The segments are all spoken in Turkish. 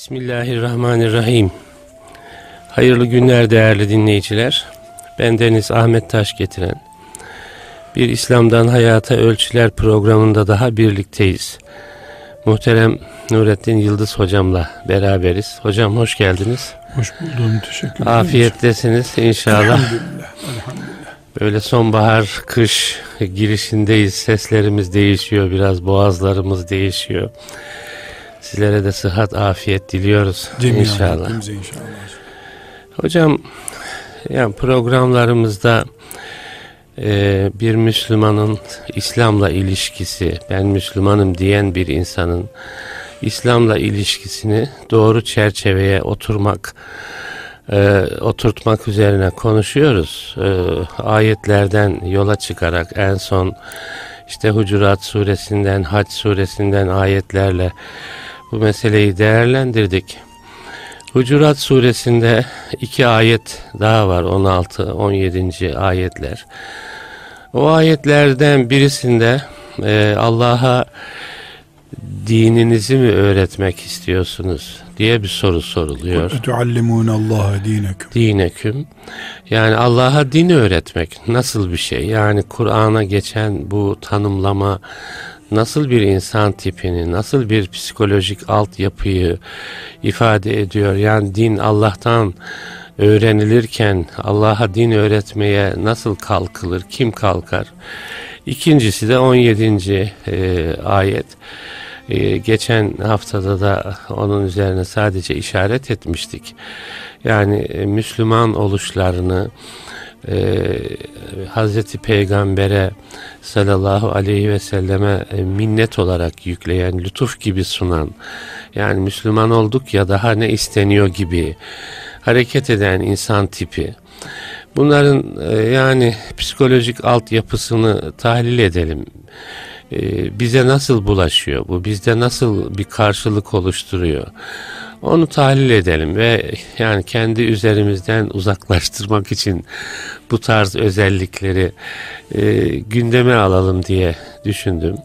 Bismillahirrahmanirrahim. Hayırlı günler değerli dinleyiciler. Ben Deniz Ahmet Taş getiren bir İslam'dan Hayata Ölçüler programında daha birlikteyiz. Muhterem Nurettin Yıldız hocamla beraberiz. Hocam hoş geldiniz. Hoş buldum. Teşekkür ederim. Afiyettesiniz inşallah. Elhamdülillah. Elhamdülillah. Böyle sonbahar, kış girişindeyiz. Seslerimiz değişiyor biraz, boğazlarımız değişiyor. Sizlere de sıhhat, afiyet diliyoruz Cemiyen inşallah. inşallah. Hocam yani programlarımızda e, bir Müslümanın İslam'la ilişkisi, ben Müslümanım diyen bir insanın İslam'la ilişkisini doğru çerçeveye oturmak, e, oturtmak üzerine konuşuyoruz. E, ayetlerden yola çıkarak en son işte Hucurat suresinden, Hac suresinden ayetlerle bu meseleyi değerlendirdik. Hucurat suresinde iki ayet daha var 16 17. ayetler. O ayetlerden birisinde e, Allah'a dininizi mi öğretmek istiyorsunuz diye bir soru soruluyor. Tuallimun Allah dineküm. Dineküm yani Allah'a din öğretmek nasıl bir şey? Yani Kur'an'a geçen bu tanımlama nasıl bir insan tipini, nasıl bir psikolojik altyapıyı ifade ediyor? Yani din Allah'tan öğrenilirken Allah'a din öğretmeye nasıl kalkılır, kim kalkar? İkincisi de 17. E, ayet. E, geçen haftada da onun üzerine sadece işaret etmiştik. Yani e, Müslüman oluşlarını, e, Hazreti Peygamber'e sallallahu aleyhi ve selleme e, minnet olarak yükleyen, lütuf gibi sunan, yani Müslüman olduk ya daha ne isteniyor gibi hareket eden insan tipi. Bunların e, yani psikolojik altyapısını tahlil edelim. E, bize nasıl bulaşıyor bu? Bizde nasıl bir karşılık oluşturuyor? Onu tahlil edelim ve yani kendi üzerimizden uzaklaştırmak için bu tarz özellikleri e, gündeme alalım diye düşündüm.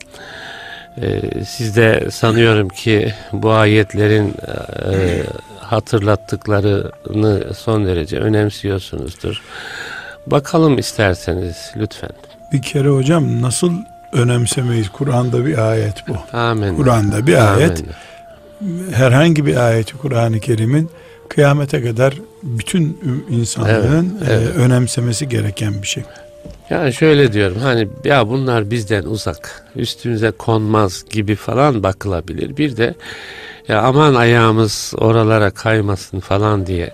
E, siz de sanıyorum ki bu ayetlerin e, hatırlattıklarını son derece önemsiyorsunuzdur. Bakalım isterseniz lütfen. Bir kere hocam nasıl önemsemeyiz? Kur'an'da bir ayet bu. Amin. Kur'an'da bir ayet. Herhangi bir ayeti Kur'an-ı Kerim'in kıyamete kadar bütün insanlığın Evet, evet. e, önemsemesi gereken bir şey. Yani şöyle diyorum hani ya bunlar bizden uzak üstümüze konmaz gibi falan bakılabilir. Bir de ya aman ayağımız oralara kaymasın falan diye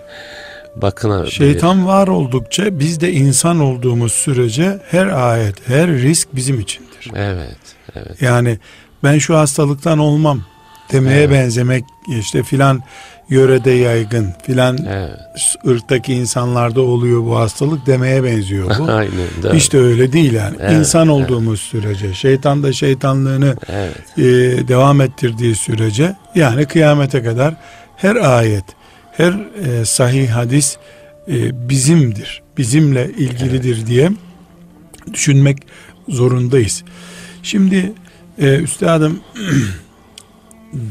bakınabilir. Şeytan var oldukça biz de insan olduğumuz sürece her ayet, her risk bizim içindir. Evet, evet. Yani ben şu hastalıktan olmam demeye Evet. benzemek işte filan yörede yaygın filan Evet. ırktaki insanlarda oluyor bu hastalık demeye benziyor bu. Aynen. doğru. De öyle değil yani. Evet, İnsan olduğumuz sürece, şeytan da şeytanlığını Evet. e, devam ettirdiği sürece yani kıyamete kadar her ayet, her e, sahih hadis e, bizimdir, bizimle ilgilidir diye düşünmek zorundayız. Şimdi e, üstadım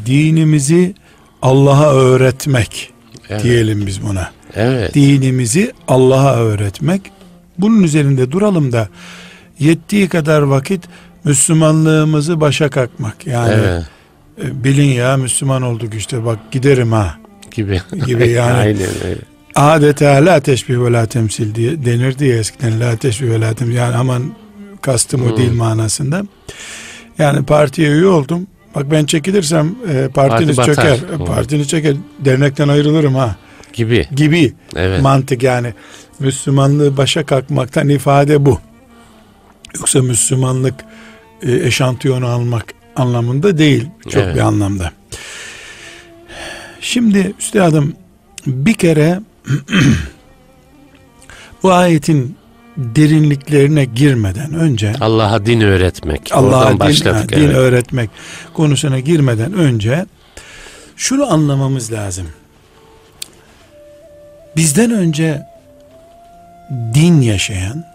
dinimizi Allah'a öğretmek Evet. diyelim biz buna. Evet. Dinimizi Allah'a öğretmek. Bunun üzerinde duralım da yettiği kadar vakit Müslümanlığımızı başa kalkmak. Yani Evet. e, bilin ya Müslüman olduk işte bak giderim ha Gibi. gibi yani. Aynen öyle. adeta la teşbih ve la temsil diye denirdi ya eskiden la teşbih ve la temsil yani aman kastım o Hmm. değil manasında. Yani partiye üye oldum. Bak ben çekilirsem e, partiniz Parti batar. çöker. Hmm. Partiniz çöker. Dernekten ayrılırım ha Gibi. gibi Evet. mantık yani Müslümanlığı başa kalkmaktan ifade bu. Yoksa Müslümanlık e, eşantiyonu almak anlamında değil çok Evet. bir anlamda. Şimdi üstadım bir kere bu ayetin derinliklerine girmeden önce Allah'a din öğretmek. Allah'a din, başladık. din evet. öğretmek konusuna girmeden önce şunu anlamamız lazım. Bizden önce din yaşayan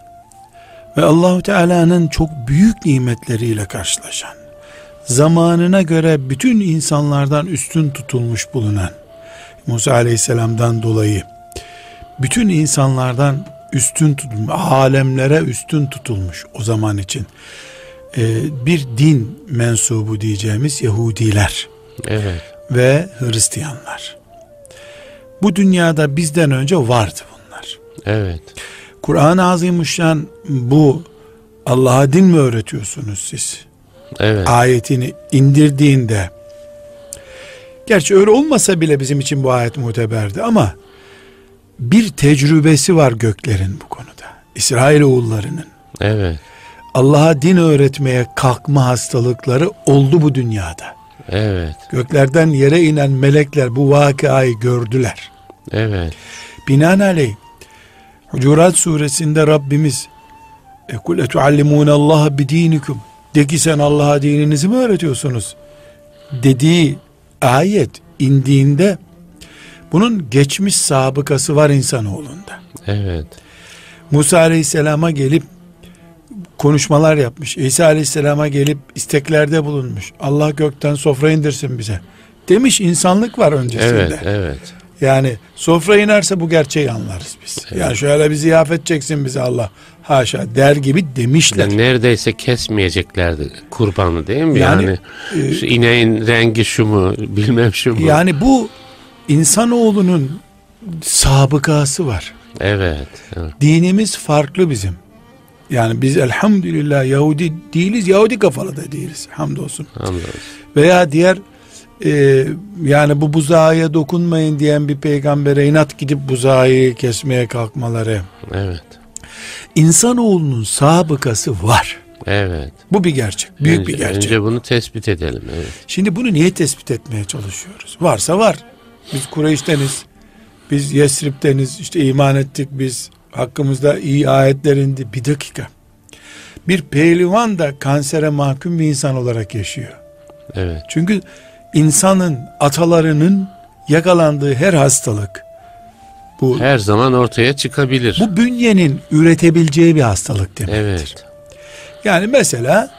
ve Allahu Teala'nın çok büyük nimetleriyle karşılaşan, zamanına göre bütün insanlardan üstün tutulmuş bulunan Musa Aleyhisselam'dan dolayı bütün insanlardan üstün tutulmuş, alemlere üstün tutulmuş o zaman için. Ee, bir din mensubu diyeceğimiz Yahudiler Evet. ve Hristiyanlar. Bu dünyada bizden önce vardı bunlar. Evet. Kur'an-ı Azimuşşan bu Allah'a din mi öğretiyorsunuz siz? Evet. Ayetini indirdiğinde gerçi öyle olmasa bile bizim için bu ayet muteberdi ama bir tecrübesi var göklerin bu konuda. İsrail oğullarının Evet. Allah'a din öğretmeye kalkma hastalıkları oldu bu dünyada. Evet. Göklerden yere inen melekler bu vakayı gördüler. Evet. Binaenaleyh Hucurat suresinde Rabbimiz e kul etuallimune Allah bidinikum de ki sen Allah'a dininizi mi öğretiyorsunuz dediği ayet indiğinde bunun geçmiş sabıkası var insanoğlunda. Evet. Musa aleyhisselama gelip konuşmalar yapmış. İsa aleyhisselama gelip isteklerde bulunmuş. Allah gökten sofra indirsin bize. Demiş insanlık var öncesinde. Evet. Evet. Yani sofra inerse bu gerçeği anlarız biz. Yani şöyle bir ziyafet çeksin bize Allah. Haşa der gibi demişler. Yani neredeyse kesmeyeceklerdi kurbanı değil mi? Yani, Yani, e, şu ineğin rengi şu mu bilmem şu mu? Yani bu insanoğlunun sabıkası var. Evet. evet. Dinimiz farklı bizim. Yani biz elhamdülillah Yahudi değiliz, Yahudi kafalı da değiliz. Hamdolsun. Hamdolsun. Veya diğer e, yani bu buzağıya dokunmayın diyen bir peygambere inat gidip buzağı kesmeye kalkmaları. Evet. İnsanoğlunun sabıkası var. Evet. Bu bir gerçek. Büyük önce, bir gerçek. Önce bunu tespit edelim. Evet. Şimdi bunu niye tespit etmeye çalışıyoruz? Varsa var. Biz Kureyş'teniz. Biz Yesrib'teniz. işte iman ettik biz. Hakkımızda iyi ayetler indi. Bir dakika. Bir pehlivan da kansere mahkum bir insan olarak yaşıyor. Evet. Çünkü insanın atalarının yakalandığı her hastalık bu Her zaman ortaya çıkabilir. bu bünyenin üretebileceği bir hastalık demek. Evet. Yani mesela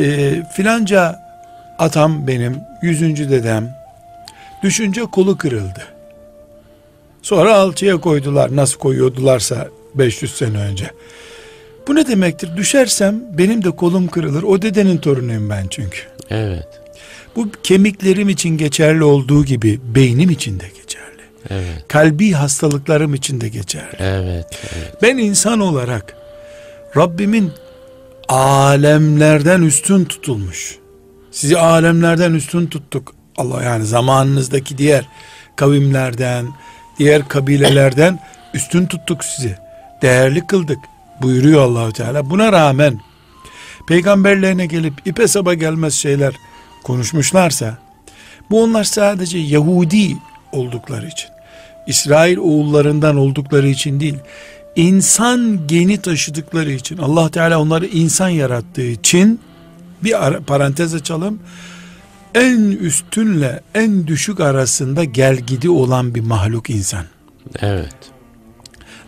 e, filanca atam benim, yüzüncü dedem düşünce kolu kırıldı. Sonra alçıya koydular nasıl koyuyordularsa 500 sene önce. Bu ne demektir? Düşersem benim de kolum kırılır. O dedenin torunuyum ben çünkü. Evet. Bu kemiklerim için geçerli olduğu gibi beynim için de geçerli. Evet. Kalbi hastalıklarım için de geçerli. Evet. Evet. Ben insan olarak Rabbimin alemlerden üstün tutulmuş. Sizi alemlerden üstün tuttuk. Allah yani zamanınızdaki diğer kavimlerden, diğer kabilelerden üstün tuttuk sizi. Değerli kıldık buyuruyor Allahu Teala. Buna rağmen peygamberlerine gelip ipe saba gelmez şeyler konuşmuşlarsa bu onlar sadece Yahudi oldukları için İsrail oğullarından oldukları için değil insan geni taşıdıkları için Allah Teala onları insan yarattığı için bir ara, parantez açalım en üstünle en düşük arasında gelgidi olan bir mahluk insan Evet.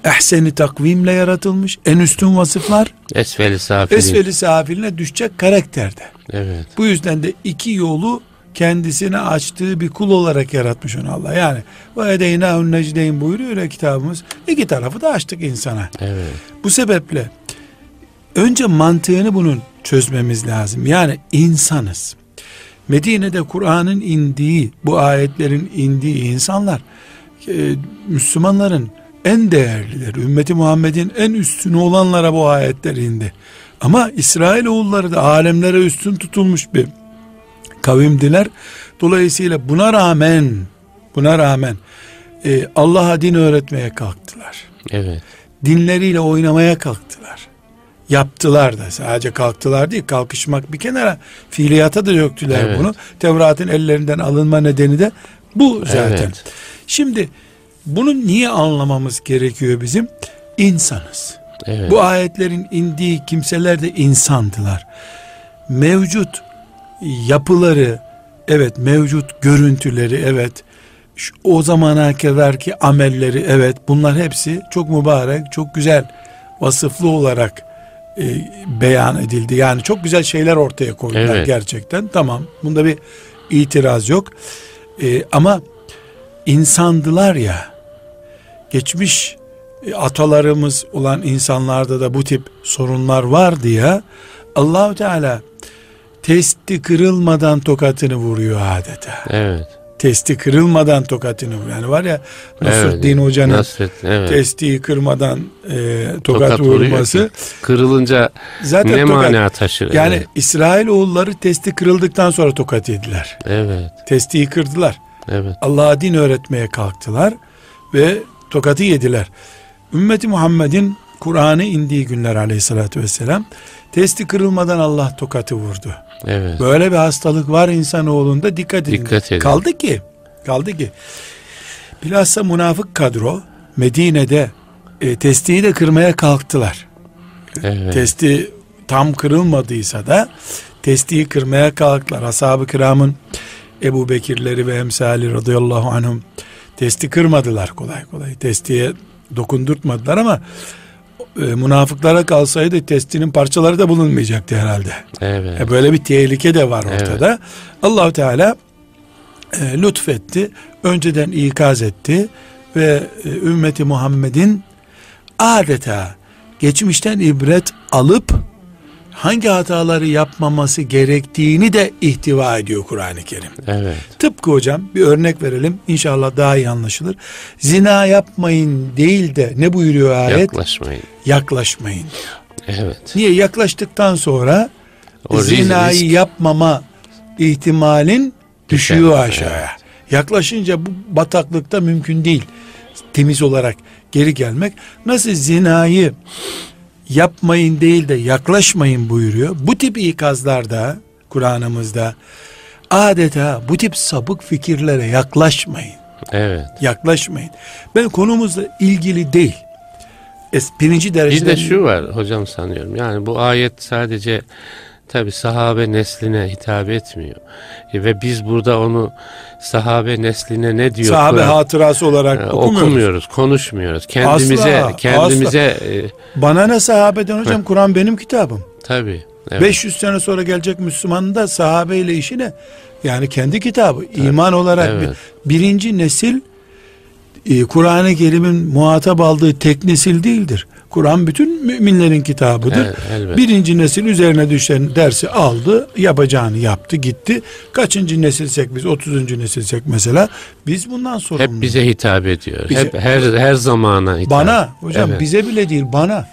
ehseni takvimle yaratılmış en üstün vasıflar Esfeli safilin. esfeli safiline düşecek karakterde Evet. bu yüzden de iki yolu kendisine açtığı bir kul olarak yaratmış onu Allah. Yani ve edeynâhun necdeyn buyuruyor ya kitabımız. İki tarafı da açtık insana. Evet. Bu sebeple önce mantığını bunun çözmemiz lazım. Yani insanız. Medine'de Kur'an'ın indiği, bu ayetlerin indiği insanlar e, Müslümanların en değerlileri, ümmeti Muhammed'in en üstünü olanlara bu ayetler indi. Ama İsrail oğulları da alemlere üstün tutulmuş bir kavimdiler. Dolayısıyla buna rağmen buna rağmen e, Allah'a din öğretmeye kalktılar. Evet. Dinleriyle oynamaya kalktılar. Yaptılar da sadece kalktılar değil kalkışmak bir kenara fiiliyata da döktüler Evet. bunu. Tevrat'ın ellerinden alınma nedeni de bu zaten. Evet. Şimdi bunu niye anlamamız gerekiyor bizim? İnsanız. Evet. Bu ayetlerin indiği kimseler de insandılar. Mevcut yapıları, evet mevcut görüntüleri, evet şu- o zamana kadar ki amelleri, evet bunlar hepsi çok mübarek, çok güzel vasıflı olarak e, beyan edildi. Yani çok güzel şeyler ortaya koydular Evet. gerçekten. Tamam, bunda bir itiraz yok. E, ama insandılar ya geçmiş e, atalarımız olan insanlarda da bu tip sorunlar vardı ya Allahu Teala testi kırılmadan tokatını vuruyor adeta. Evet. Testi kırılmadan tokatını. Yani var ya Nasruddin evet. Hoca'nın Nasret, evet. testi kırmadan e, tokat, Tokat vurması kırılınca zaten ne tokat. mana taşır? Yani evet. İsrail oğulları testi kırıldıktan sonra tokat yediler. Evet. Testiyi kırdılar. Evet. Allah'a din öğretmeye kalktılar ve tokatı yediler. Ümmeti Muhammed'in Kur'an'ı indiği günler aleyhissalatü vesselam testi kırılmadan Allah tokatı vurdu. Evet. Böyle bir hastalık var insanoğlunda dikkat edin. Dikkat edin. Kaldı ki kaldı ki bilhassa münafık kadro Medine'de e, testiyi de kırmaya kalktılar. Evet. Testi tam kırılmadıysa da testiyi kırmaya kalktılar. Ashab-ı kiramın Ebu Bekirleri ve emsali radıyallahu anhum testi kırmadılar kolay kolay. Testiye dokundurtmadılar ama e, münafıklara kalsaydı testinin parçaları da bulunmayacaktı herhalde. Evet. E, böyle bir tehlike de var ortada. Allahu Teala e, lütfetti. Önceden ikaz etti ve e, ümmeti Muhammed'in adeta geçmişten ibret alıp hangi hataları yapmaması gerektiğini de ihtiva ediyor Kur'an-ı Kerim. Evet. Tıpkı hocam bir örnek verelim inşallah daha iyi anlaşılır. Zina yapmayın değil de ne buyuruyor ayet? Yaklaşmayın. Yaklaşmayın. Evet. Niye yaklaştıktan sonra O zinayı risk. yapmama ihtimalin düşüyor Düşer, aşağıya. Yaklaşınca bu bataklıkta mümkün değil. Temiz olarak geri gelmek. Nasıl zinayı yapmayın değil de yaklaşmayın buyuruyor. Bu tip ikazlarda Kur'an'ımızda adeta bu tip sabık fikirlere yaklaşmayın. Evet. Yaklaşmayın. Ben konumuzla ilgili değil. Es, birinci Bir derecede de şu var hocam sanıyorum. Yani bu ayet sadece tabi sahabe nesline hitap etmiyor. E, ve biz burada onu sahabe nesline ne diyor? sahabe Kur'an- hatırası olarak E, okumuyoruz. okumuyoruz, konuşmuyoruz. Kendimize Asla, kendimize e, Bana ne sahabeden hocam Kur'an benim kitabım. tabi. Evet. 500 sene sonra gelecek Müslümanın da sahabeyle işi ne? Yani kendi kitabı. iman olarak Evet. bir, birinci nesil e, Kur'an-ı Kerim'in muhatap aldığı tek nesil değildir. Kur'an bütün müminlerin kitabıdır. Evet. Birinci nesil üzerine düşen dersi aldı, yapacağını yaptı, gitti. Kaçıncı nesilsek biz, 30. nesilsek mesela, biz bundan sorumluyuz. Hep bize hitap ediyor. Bize- Hep her her zamana hitap. Bana, hocam Evet. bize bile değil, bana.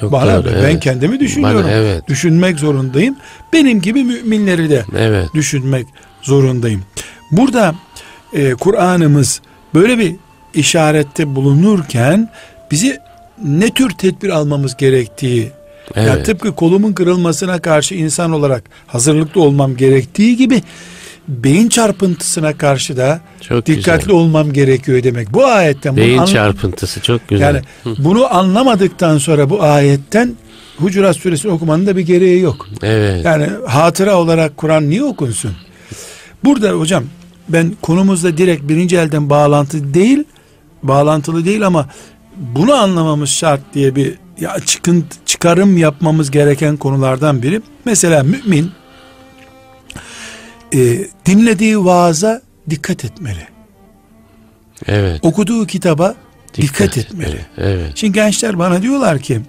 Çok Bana, doğru, ben evet. kendimi düşünüyorum. Bana, evet. Düşünmek zorundayım. Benim gibi müminleri de Evet. düşünmek zorundayım. Burada e, Kur'an'ımız böyle bir işarette bulunurken bizi ne tür tedbir almamız gerektiği Evet. ya tıpkı kolumun kırılmasına karşı insan olarak hazırlıklı olmam gerektiği gibi beyin çarpıntısına karşı da Çok dikkatli güzel. olmam gerekiyor demek. Bu ayetten bunu Beyin çarpıntısı çok güzel. yani bunu anlamadıktan sonra bu ayetten Hucurat suresini okumanın da bir gereği yok. evet. Yani hatıra olarak Kur'an niye okunsun? Burada hocam ben konumuzda direkt birinci elden bağlantı değil, bağlantılı değil ama bunu anlamamız şart diye bir ya çıkıntı, çıkarım yapmamız gereken konulardan biri. Mesela mümin e, dinlediği vaaza dikkat etmeli. Evet. Okuduğu kitaba dikkat, etmeli. Evet. Şimdi gençler bana diyorlar ki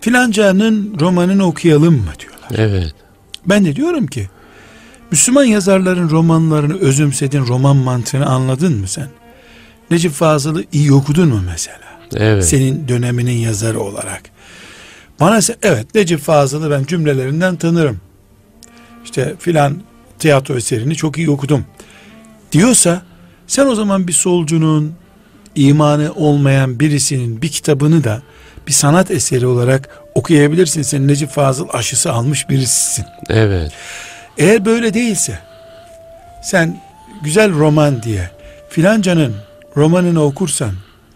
filancanın romanını okuyalım mı diyorlar. Evet. Ben de diyorum ki Müslüman yazarların romanlarını özümsedin, roman mantığını anladın mı sen? Necip Fazıl'ı iyi okudun mu mesela? Evet. Senin döneminin yazarı olarak. Bana evet Necip Fazıl'ı ben cümlelerinden tanırım. İşte filan tiyatro eserini çok iyi okudum. Diyorsa sen o zaman bir solcunun imanı olmayan birisinin bir kitabını da bir sanat eseri olarak okuyabilirsin. Sen Necip Fazıl aşısı almış birisisin. Evet. Eğer böyle değilse sen güzel roman diye filancanın romanını okursan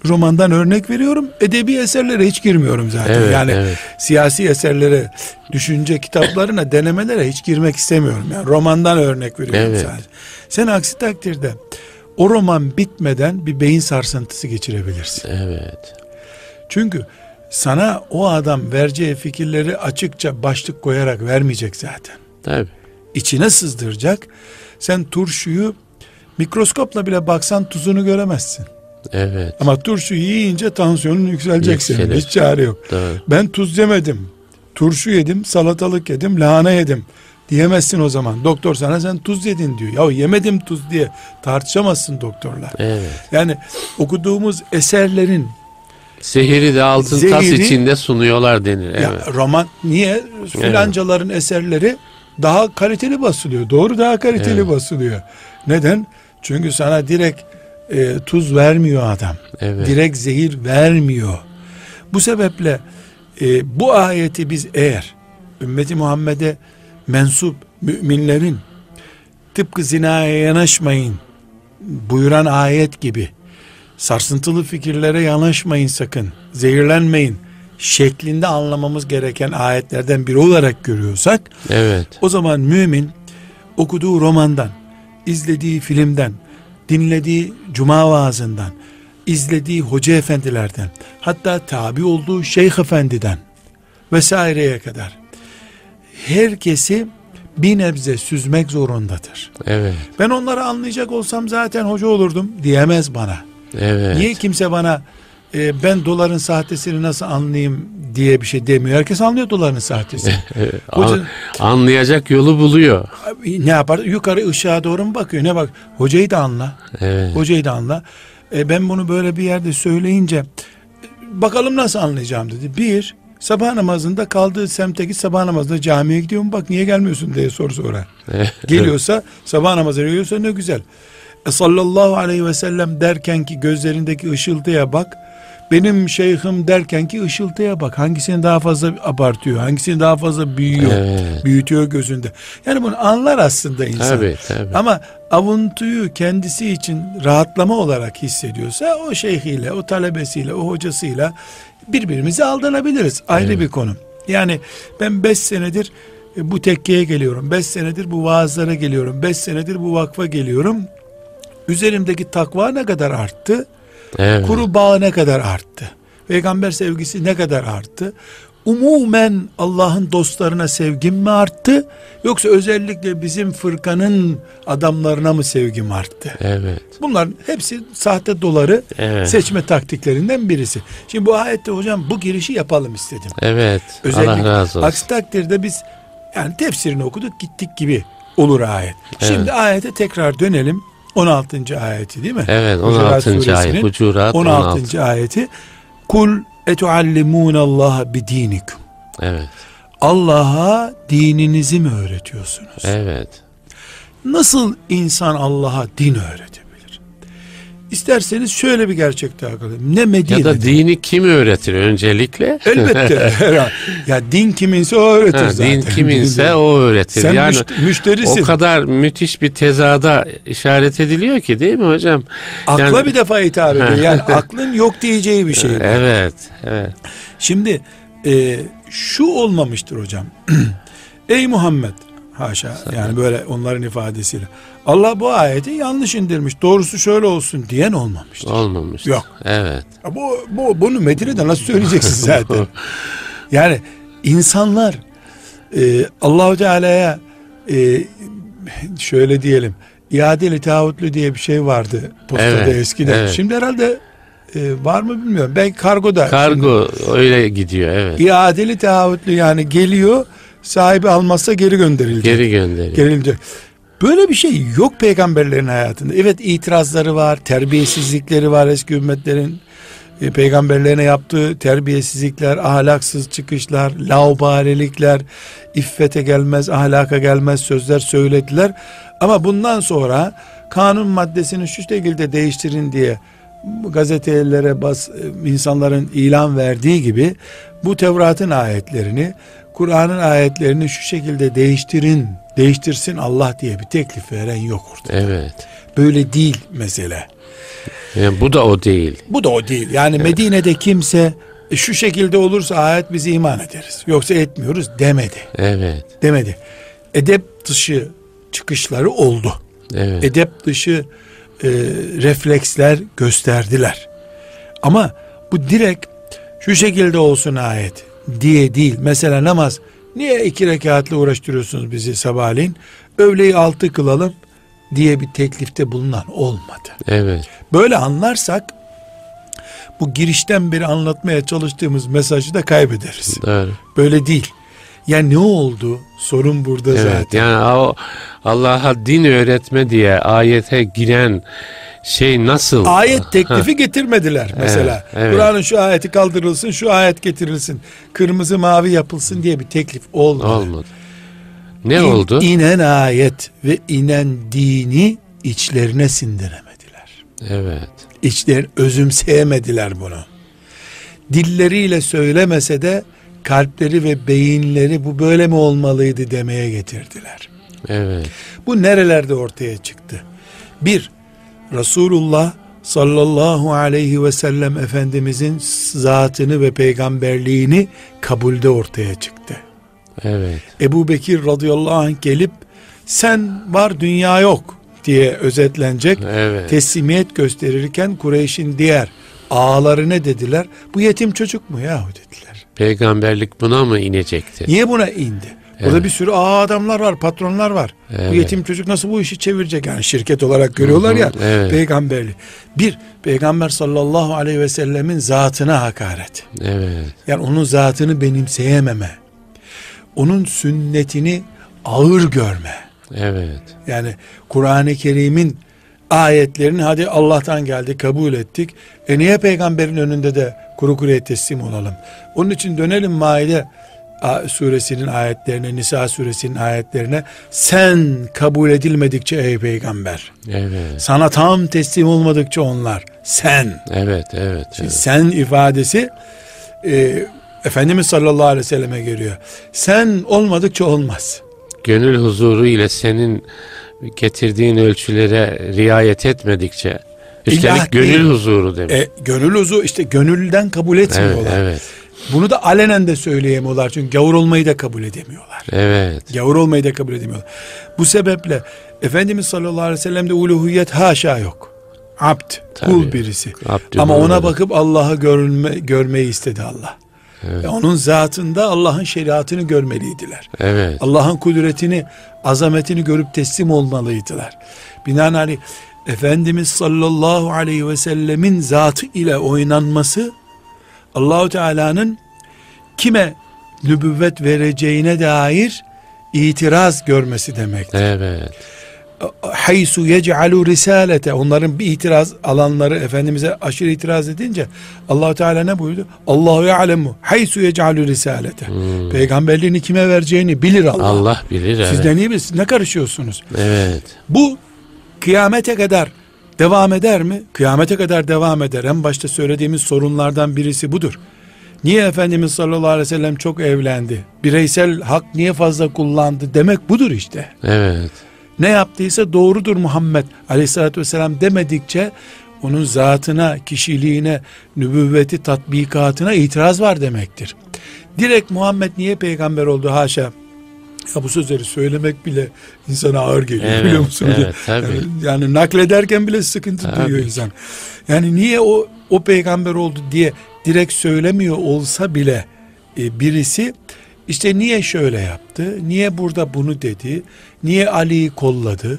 romandan örnek veriyorum. Edebi eserlere hiç girmiyorum zaten. Evet, yani evet. siyasi eserlere, düşünce kitaplarına, denemelere hiç girmek istemiyorum. Yani romandan örnek veriyorum Evet. sadece. Sen aksi takdirde o roman bitmeden bir beyin sarsıntısı geçirebilirsin. Evet. Çünkü sana o adam vereceği fikirleri açıkça başlık koyarak vermeyecek zaten Tabii. içine sızdıracak. Sen turşuyu Mikroskopla bile baksan tuzunu göremezsin. Evet. Ama turşu yiyince tansiyonun yükselecek senin. Hiç çare yok. Doğru. Ben tuz yemedim. Turşu yedim, salatalık yedim, lahana yedim. Diyemezsin o zaman. Doktor sana sen tuz yedin diyor. Ya yemedim tuz diye tartışamazsın doktorlar. Evet. Yani okuduğumuz eserlerin Zehiri de altın tas Zehiri- içinde sunuyorlar denir. Evet. ya roman niye filancaların eserleri daha kaliteli basılıyor. Doğru daha kaliteli Evet. basılıyor. Neden? Çünkü sana direkt e, tuz vermiyor adam. Evet. Direkt zehir vermiyor. Bu sebeple e, bu ayeti biz eğer ümmeti Muhammed'e mensup müminlerin tıpkı zinaya yanaşmayın buyuran ayet gibi sarsıntılı fikirlere yanaşmayın sakın zehirlenmeyin şeklinde anlamamız gereken ayetlerden biri olarak görüyorsak Evet. o zaman mümin okuduğu romandan, izlediği filmden, dinlediği cuma vaazından, izlediği hoca efendilerden, hatta tabi olduğu şeyh efendiden vesaireye kadar herkesi bir nebze süzmek zorundadır. Evet. Ben onları anlayacak olsam zaten hoca olurdum diyemez bana. Evet. Niye kimse bana e, ben doların sahtesini nasıl anlayayım diye bir şey demiyor. Herkes anlıyor doların sahtesini. Hoca- An- anlayacak yolu buluyor. Ne yapar? Yukarı ışığa doğru mu bakıyor? Ne bak? Hocayı da anla. Evet. Hocayı da anla. E, ben bunu böyle bir yerde söyleyince bakalım nasıl anlayacağım dedi. Bir, sabah namazında kaldığı semtteki sabah namazında camiye gidiyor mu? Bak niye gelmiyorsun diye soru sorar. Geliyorsa sabah namazına geliyorsa ne güzel. E, sallallahu aleyhi ve sellem derken ki gözlerindeki ışıltıya bak. Benim şeyhim derken ki ışıltıya bak. Hangisini daha fazla abartıyor? Hangisini daha fazla büyüyor? Evet. Büyütüyor gözünde. Yani bunu anlar aslında insan. Tabii tabii. Ama avuntuyu kendisi için rahatlama olarak hissediyorsa o şeyhiyle, o talebesiyle, o hocasıyla birbirimizi aldanabiliriz. Ayrı Evet. bir konu. Yani ben beş senedir e, bu tekkeye geliyorum. Beş senedir bu vaazlara geliyorum. Beş senedir bu vakfa geliyorum. Üzerimdeki takva ne kadar arttı? Evet. Kuru bağ ne kadar arttı? Peygamber sevgisi ne kadar arttı? Umumen Allah'ın dostlarına sevgim mi arttı? Yoksa özellikle bizim fırkanın adamlarına mı sevgim arttı? Evet. Bunların hepsi sahte doları Evet. seçme taktiklerinden birisi. Şimdi bu ayette hocam bu girişi yapalım istedim. Evet. Özellikle Allah razı olsun. aksi takdirde biz yani tefsirini okuduk gittik gibi olur ayet. Şimdi ayete tekrar dönelim. 16. ayeti değil mi? Evet Hucurat 16. ayet. suresinin Hucurat 16. 16. ayeti. Kul etuallimunallaha bidinikum. Evet. Allah'a dininizi mi öğretiyorsunuz? Evet. Nasıl insan Allah'a din öğretebilir? İsterseniz şöyle bir gerçek daha kalalım. Ne Ya Medine'de? da dini kim öğretir öncelikle? Elbette. ya din kiminse o öğretir Ha, zaten. din kiminse o öğretir. Sen yani müşt- müşterisin. o kadar müthiş bir tezada işaret ediliyor ki değil mi hocam? Akla Yani- bir defa hitap ediyor. Yani aklın yok diyeceği bir şey. Evet. Evet. Şimdi e, şu olmamıştır hocam. Ey Muhammed haşa yani böyle onların ifadesiyle. Allah bu ayeti yanlış indirmiş. Doğrusu şöyle olsun diyen olmamıştır. Olmamış. Yok. Evet. Bu, bu bunu Medine'de nasıl söyleyeceksin zaten? yani insanlar e, Allahu Teala'ya e, şöyle diyelim iadeli taahhütlü diye bir şey vardı postada Evet, eskiden. evet. Şimdi herhalde e, var mı bilmiyorum. Belki kargoda. Kargo öyle gidiyor evet. İadeli taahhütlü yani geliyor sahibi almazsa geri gönderilecek. Geri gönderiyor. Gerilecek. Böyle bir şey yok peygamberlerin hayatında. Evet itirazları var, terbiyesizlikleri var eski ümmetlerin e, peygamberlerine yaptığı terbiyesizlikler, ahlaksız çıkışlar, laubalilikler, iffete gelmez, ahlaka gelmez sözler söylediler. Ama bundan sonra kanun maddesini şu şekilde değiştirin diye gazetelere bas e, insanların ilan verdiği gibi bu Tevrat'ın ayetlerini, Kur'an'ın ayetlerini şu şekilde değiştirin, değiştirsin Allah diye bir teklif veren yok orada. Evet. Böyle değil mesele. Yani bu da o değil. Bu da o değil. Yani Medine'de kimse "E, şu şekilde olursa ayet bizi iman ederiz. Yoksa etmiyoruz demedi. Evet. Demedi. Edep dışı çıkışları oldu. Evet. Edep dışı e, refleksler gösterdiler. Ama bu direkt şu şekilde olsun ayet diye değil. Mesela namaz niye iki rekatla uğraştırıyorsunuz bizi sabahleyin? Öğleyi altı kılalım. diye bir teklifte bulunan olmadı. Evet. Böyle anlarsak bu girişten beri anlatmaya çalıştığımız mesajı da kaybederiz. Doğru. Böyle değil. Ya ne oldu? Sorun burada Evet. zaten. Yani Allah'a din öğretme diye ayete giren şey nasıl? Ayet teklifi getirmediler mesela. evet. Kur'an'ın şu ayeti kaldırılsın, şu ayet getirilsin. Kırmızı mavi yapılsın diye bir teklif olmadı. Olmadı. Ne İn- oldu? İnen ayet ve inen dini içlerine sindiremediler. Evet. İçler özümseyemediler bunu. Dilleriyle söylemese de kalpleri ve beyinleri bu böyle mi olmalıydı demeye getirdiler. Evet. Bu nerelerde ortaya çıktı? Bir, Resulullah sallallahu aleyhi ve sellem Efendimizin zatını ve peygamberliğini kabulde ortaya çıktı. Evet. Ebu Bekir radıyallahu anh gelip sen var dünya yok diye özetlenecek Evet. teslimiyet gösterirken Kureyş'in diğer ağaları ne dediler? Bu yetim çocuk mu yahu dediler. Peygamberlik buna mı inecekti? Niye buna indi? Orada Evet. bir sürü ağa adamlar var, patronlar var. Evet. Bu yetim çocuk nasıl bu işi çevirecek? Yani şirket olarak görüyorlar ya evet. peygamberli. Bir, peygamber sallallahu aleyhi ve sellemin zatına hakaret. Evet. Yani onun zatını benimseyememe. Onun sünnetini ağır görme. Evet. Yani Kur'an-ı Kerim'in ayetlerini hadi Allah'tan geldi kabul ettik. E niye peygamberin önünde de kuru kuruya teslim olalım? Onun için dönelim Maide suresinin ayetlerine, Nisa suresinin ayetlerine. Sen kabul edilmedikçe ey peygamber. Evet. Sana tam teslim olmadıkça onlar. Sen. Evet. Evet. evet. Sen ifadesi e, Efendimiz sallallahu aleyhi ve selleme geliyor. Sen olmadıkça olmaz. Gönül huzuru ile senin getirdiğin ölçülere riayet etmedikçe üstelik İlla ki- gönül huzuru demek. E, gönül uzu işte gönülden kabul evet, etmiyorlar. evet. Bunu da alenen de söyleyemiyorlar çünkü gavur olmayı da kabul edemiyorlar. Evet. Gavur olmayı da kabul edemiyorlar. Bu sebeple Efendimiz sallallahu aleyhi ve sellem'de uluhiyet haşa yok. Abd, kul birisi. Abdü Ama ona bakıp Allah'ı görme, görmeyi istedi Allah. Evet. Ve onun zatında Allah'ın şeriatını görmeliydiler. Evet. Allah'ın kudretini, azametini görüp teslim olmalıydılar. Binaenaleyh Efendimiz sallallahu aleyhi ve sellemin zatı ile oynanması Allahu Teala'nın kime nübüvvet vereceğine dair itiraz görmesi demektir. Evet. Haysu yec'alu risalete onların bir itiraz alanları Efendimiz'e aşırı itiraz edince Allahu Teala ne buyurdu? Allahu ya'lemu haysu yec'alu risalete. Peygamberliğini kime vereceğini bilir Allah. Hmm. Allah bilir. Evet. Siz de niye bilirsiniz? Ne karışıyorsunuz? Evet. Bu kıyamete kadar devam eder mi? Kıyamete kadar devam eder. En başta söylediğimiz sorunlardan birisi budur. Niye Efendimiz sallallahu aleyhi ve sellem çok evlendi? Bireysel hak niye fazla kullandı? Demek budur işte. Evet. Ne yaptıysa doğrudur Muhammed aleyhissalatü vesselam demedikçe onun zatına, kişiliğine, nübüvveti tatbikatına itiraz var demektir. Direkt Muhammed niye peygamber oldu haşa? Ya bu sözleri söylemek bile insana ağır geliyor Evet, biliyor musunuz? evet, tabii. Yani, yani naklederken bile sıkıntı Tabii. duyuyor insan. Yani niye o o peygamber oldu diye direkt söylemiyor olsa bile e, birisi işte niye şöyle yaptı? Niye burada bunu dedi? Niye Ali'yi kolladı?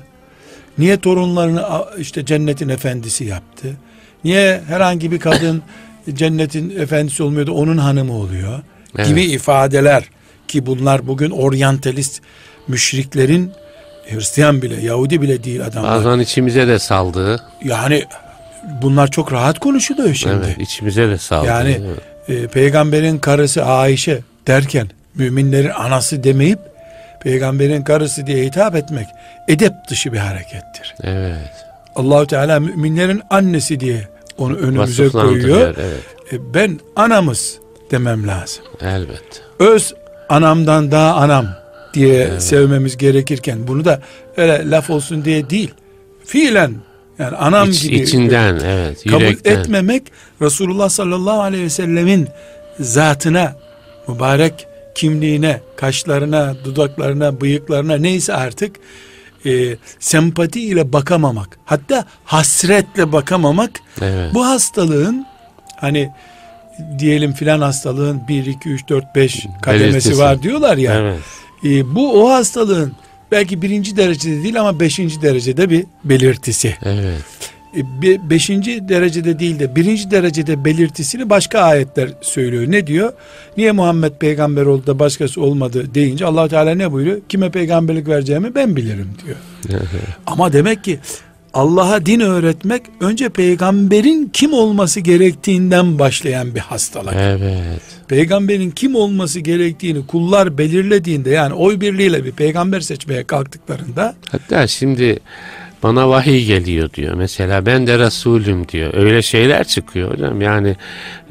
Niye torunlarını işte cennetin efendisi yaptı? Niye herhangi bir kadın cennetin efendisi olmuyor da onun hanımı oluyor? Evet. Gibi ifadeler ki bunlar bugün oryantalist müşriklerin Hristiyan bile Yahudi bile değil adamlar. Bazen içimize de saldı. Yani bunlar çok rahat konuşuluyor şimdi. Evet. içimize de saldı. Yani e, peygamberin karısı Ayşe derken müminlerin anası demeyip peygamberin karısı diye hitap etmek edep dışı bir harekettir. evet. Allahu Teala müminlerin annesi diye onu önümüze koyuyor. Evet. E, ben anamız demem lazım. Elbette. Öz anamdan daha anam diye sevmemiz gerekirken bunu da öyle laf olsun diye değil. Fiilen yani anam İç, gibi içinden evet. kabul Yürekten. etmemek Resulullah sallallahu aleyhi ve sellemin zatına, mübarek kimliğine, kaşlarına, dudaklarına, bıyıklarına neyse artık e, sempati ile bakamamak. Hatta hasretle bakamamak Evet. bu hastalığın hani diyelim filan hastalığın 1, 2, 3, 4, 5 kademesi Belirtisi. var diyorlar ya. Evet. E, bu o hastalığın belki birinci derecede değil ama beşinci derecede bir belirtisi. Evet. E, be- beşinci derecede değil de birinci derecede belirtisini başka ayetler söylüyor. Ne diyor? Niye Muhammed peygamber oldu da başkası olmadı deyince allah Teala ne buyuruyor? Kime peygamberlik vereceğimi ben bilirim diyor. Ama demek ki Allah'a din öğretmek önce peygamberin kim olması gerektiğinden başlayan bir hastalık. Evet. Peygamberin kim olması gerektiğini kullar belirlediğinde yani oy birliğiyle bir peygamber seçmeye kalktıklarında Hatta şimdi bana vahiy geliyor diyor. Mesela ben de Resulüm diyor. Öyle şeyler çıkıyor hocam. Yani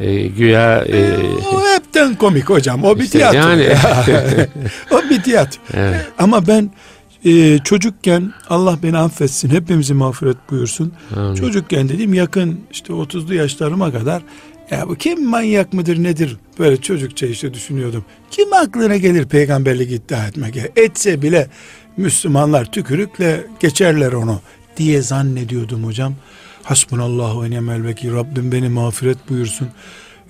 e, güya e, o hepten komik hocam. O bir İşte tiyatro. yani. o bir tiyatro. evet, Ama ben e, çocukken Allah beni affetsin hepimizi mağfiret buyursun. Amin. Çocukken dedim yakın işte 30'lu yaşlarıma kadar ya bu kim manyak mıdır nedir böyle çocukça işte düşünüyordum. Kim aklına gelir peygamberlik iddia etmek? Etse bile Müslümanlar tükürükle geçerler onu diye zannediyordum hocam. Hasbunallahu ve ni'mel vekil. Rabbim beni mağfiret buyursun.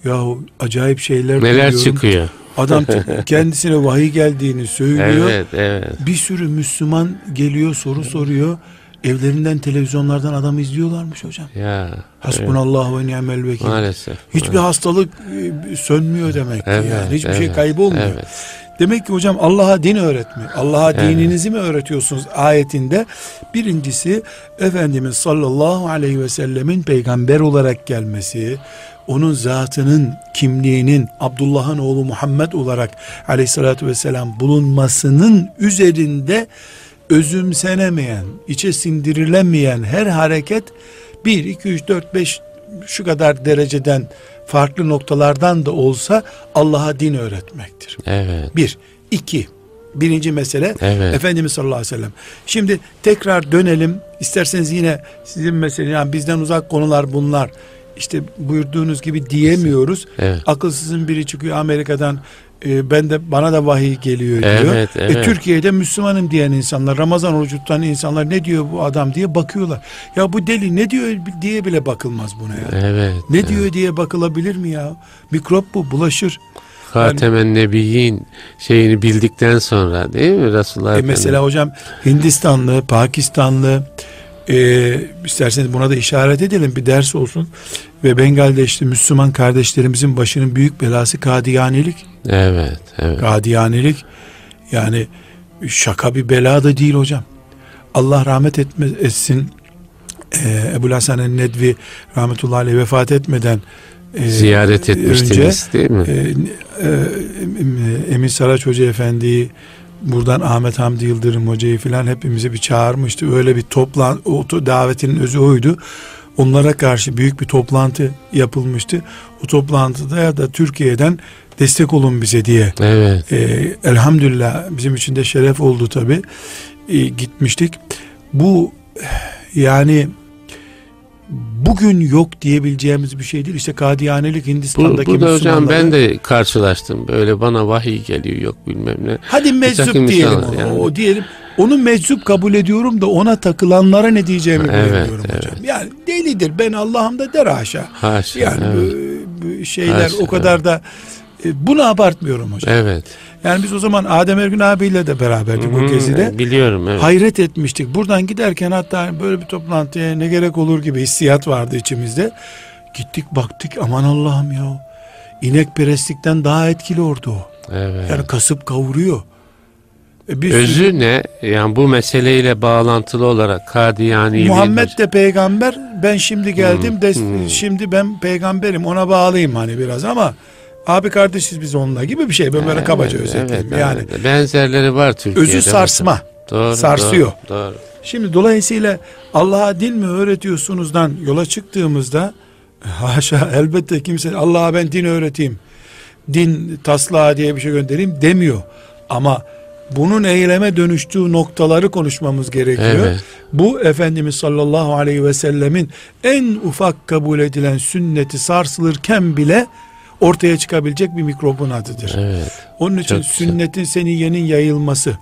Yahu acayip şeyler neler duyuyorum. çıkıyor. Adam kendisine vahiy geldiğini söylüyor. Evet, evet. Bir sürü Müslüman geliyor soru soruyor. Evlerinden televizyonlardan adam izliyorlarmış hocam. Ya. evet, Hasbunallahu ve ni'mel vekil. Maalesef. Hiçbir hastalık e, sönmüyor demek ki Evet, yani. Hiçbir şey evet, kaybolmuyor. Evet. Demek ki hocam Allah'a din öğretmek. Allah'a Evet. dininizi mi öğretiyorsunuz ayetinde? Birincisi Efendimiz sallallahu aleyhi ve sellemin peygamber olarak gelmesi, onun zatının, kimliğinin Abdullah'ın oğlu Muhammed olarak aleyhissalatü vesselam bulunmasının üzerinde özümsenemeyen, içe sindirilemeyen her hareket 1, 2, 3, 4, 5 şu kadar dereceden farklı noktalardan da olsa Allah'a din öğretmektir. Evet. Bir. iki. Birinci mesele Evet. Efendimiz sallallahu aleyhi ve sellem. Şimdi tekrar dönelim. İsterseniz yine sizin mesele yani bizden uzak konular bunlar. İşte buyurduğunuz gibi diyemiyoruz. Evet. Akılsızın biri çıkıyor Amerika'dan e, ben de bana da vahiy geliyor diyor. Evet, E. Türkiye'de Müslümanım diyen insanlar, Ramazan orucu tutan insanlar ne diyor bu adam diye bakıyorlar. Ya bu deli ne diyor diye bile bakılmaz buna ya. Evet. Ne evet. diyor diye bakılabilir mi ya? Mikrop bu bulaşır. Hatemen Nebiyyin şeyini bildikten sonra değil mi Resulullah E mesela hocam Hindistanlı, Pakistanlı e, isterseniz buna da işaret edelim bir ders olsun. Ve Bengaldeşli Müslüman kardeşlerimizin başının büyük belası Kadiyanilik. Evet, evet. Kadiyanilik yani şaka bir bela da değil hocam. Allah rahmet etme, etsin. E, Ebu Hasan el-Nedvi rahmetullahi aleyh vefat etmeden e, Ziyaret etmiştiniz değil mi? e, e, Emin Saraç Hoca Efendi'yi buradan Ahmet Hamdi Yıldırım Hoca'yı filan hepimizi bir çağırmıştı. Öyle bir toplan o davetinin özü oydu. Onlara karşı büyük bir toplantı yapılmıştı. O toplantıda ya da Türkiye'den destek olun bize diye. Evet. E, elhamdülillah bizim için de şeref oldu tabi. gitmiştik. Bu yani bugün yok diyebileceğimiz bir şey değil. İşte Kadiyanelik Bu, Hindistan'daki bu da hocam ben de karşılaştım. Böyle bana vahiy geliyor yok bilmem ne. Hadi meczup diyelim ona. yani. O diyelim. Onu meczup kabul ediyorum da ona takılanlara ne diyeceğimi Evet, bilemiyorum evet. hocam. Yani delidir. Ben Allah'ım da der haşa. Haşa. Yani evet. bu, bu şeyler Haşa, o kadar da e, bunu abartmıyorum hocam. evet. Yani biz o zaman Adem Ergün abiyle de beraberdik o Hı, gezide. Biliyorum evet. Hayret etmiştik. Buradan giderken hatta böyle bir toplantıya ne gerek olur gibi hissiyat vardı içimizde. Gittik baktık aman Allah'ım ya. İnek perestlikten daha etkili orada o. Evet. Yani kasıp kavuruyor. E bir sürü- Özü ne? Yani bu meseleyle bağlantılı olarak Kadiyani'yi Muhammed de peygamber. Ben şimdi geldim Hmm, de hmm. şimdi ben peygamberim. Ona bağlıyım hani biraz ama abi kardeşiz biz onunla gibi bir şey. Ben böyle kabaca özetleyeyim. yani evet. Benzerleri var Türkiye'de. özü sarsma. Doğru, sarsıyor. Doğru, doğru. Şimdi dolayısıyla Allah'a din mi öğretiyorsunuzdan yola çıktığımızda haşa elbette kimse Allah'a ben din öğreteyim. Din taslağı diye bir şey göndereyim demiyor. Ama bunun eyleme dönüştüğü noktaları konuşmamız gerekiyor. Evet. Bu Efendimiz sallallahu aleyhi ve sellemin en ufak kabul edilen sünneti sarsılırken bile ortaya çıkabilecek bir mikrobun adıdır. Evet. Onun için Çok güzel. sünnetin seniyyenin yayılması,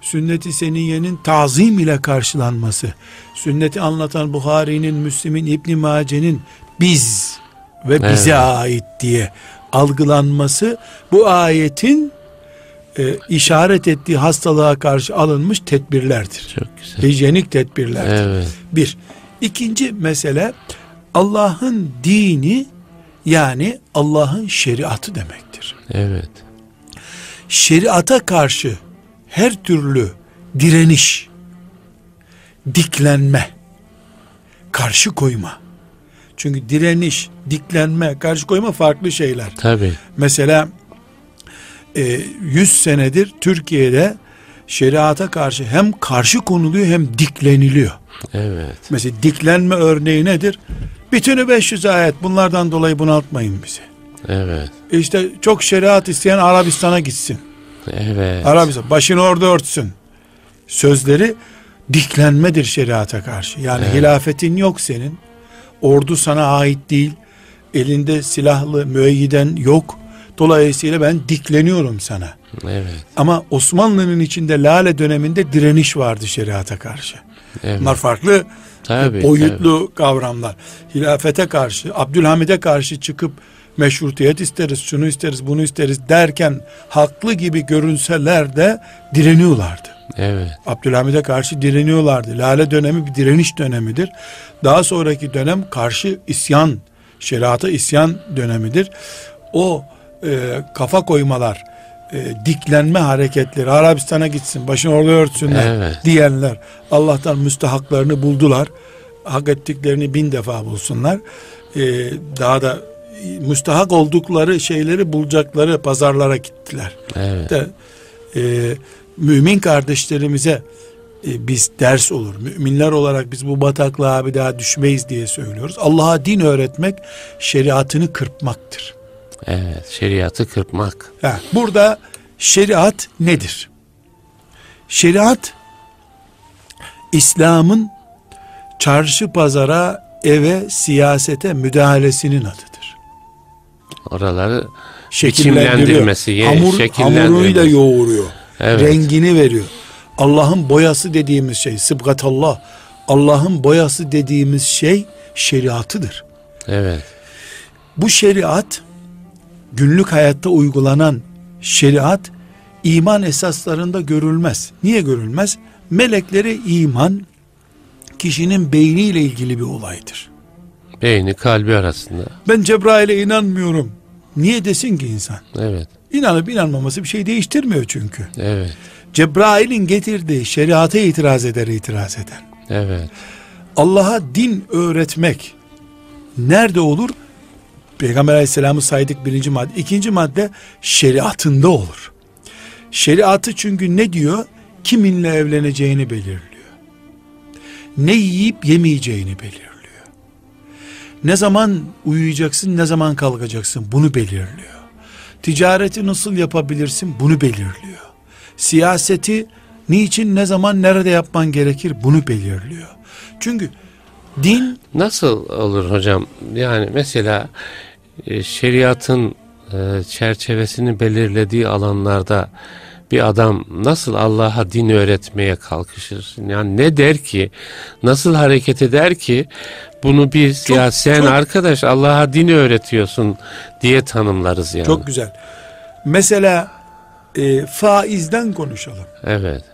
sünneti seniyyenin tazim ile karşılanması, sünneti anlatan Buhari'nin, Müslim'in, İbn Mace'nin biz ve bize Evet. ait diye algılanması bu ayetin e, işaret ettiği hastalığa karşı alınmış tedbirlerdir. Çok güzel. Hijyenik tedbirlerdir. Evet. Bir. İkinci mesele Allah'ın dini yani Allah'ın şeriatı demektir. Evet. Şeriata karşı her türlü direniş, diklenme, karşı koyma. Çünkü direniş, diklenme, karşı koyma farklı şeyler. Tabii. Mesela e, 100 senedir Türkiye'de şeriata karşı hem karşı konuluyor hem dikleniliyor. Evet. Mesela diklenme örneği nedir? Bütünü 500 ayet bunlardan dolayı bunaltmayın bizi. Evet. İşte çok şeriat isteyen Arabistan'a gitsin. Evet. Arabistan başını orada örtsün. Sözleri diklenmedir şeriata karşı. Yani Evet. hilafetin yok senin. Ordu sana ait değil. Elinde silahlı müeyyiden yok. Dolayısıyla ben dikleniyorum sana. Evet. Ama Osmanlı'nın içinde Lale döneminde direniş vardı şeriata karşı. Evet. Bunlar farklı Tabii, boyutlu kavramlar. Hilafete karşı, Abdülhamid'e karşı çıkıp meşrutiyet isteriz, şunu isteriz, bunu isteriz derken haklı gibi görünseler de direniyorlardı. Evet. Abdülhamid'e karşı direniyorlardı. Lale dönemi bir direniş dönemidir. Daha sonraki dönem karşı isyan, şeriata isyan dönemidir. O e, kafa koymalar, e, diklenme hareketleri, Arabistan'a gitsin, başını orada örtsünler Evet. diyenler, Allah'tan müstahaklarını buldular. Hak ettiklerini bin defa bulsunlar. E, daha da müstahak oldukları şeyleri bulacakları pazarlara gittiler Evet. de e, mümin kardeşlerimize e, biz ders olur. Müminler olarak biz bu bataklığa bir daha düşmeyiz diye söylüyoruz. Allah'a din öğretmek şeriatını kırpmaktır. Evet. Şeriatı kırpmak. Ha, burada şeriat nedir? Şeriat İslam'ın çarşı pazara, eve, siyasete müdahalesinin adıdır. Oraları ye- Hamur, şekillendirmesi. hamuruyla yoğuruyor. Evet. Rengini veriyor. Allah'ın boyası dediğimiz şey, sıbgatallah. Allah'ın boyası dediğimiz şey şeriatıdır. Evet. Bu şeriat, günlük hayatta uygulanan şeriat, iman esaslarında görülmez. Niye görülmez? Meleklere iman, kişinin beyniyle ilgili bir olaydır. Beyni kalbi arasında. Ben Cebrail'e inanmıyorum. Niye desin ki insan? Evet. İnanıp inanmaması bir şey değiştirmiyor çünkü. Evet. Cebrail'in getirdiği şeriata itiraz eder itiraz eden. Evet. Allah'a din öğretmek nerede olur? Peygamber aleyhisselamı saydık birinci madde. İkinci madde şeriatında olur. Şeriatı çünkü ne diyor? Kiminle evleneceğini belirliyor. Ne yiyip yemeyeceğini belirliyor. Ne zaman uyuyacaksın, ne zaman kalkacaksın bunu belirliyor. Ticareti nasıl yapabilirsin bunu belirliyor. Siyaseti niçin, ne zaman, nerede yapman gerekir bunu belirliyor. Çünkü din Nasıl olur hocam? Yani mesela şeriatın e, çerçevesini belirlediği alanlarda bir adam nasıl Allah'a din öğretmeye kalkışır? Yani ne der ki? Nasıl hareket eder ki? Bunu biz Çok- ya sen çok- arkadaş Allah'a din öğretiyorsun diye tanımlarız yani. çok güzel. Mesela e, faizden konuşalım. Evet.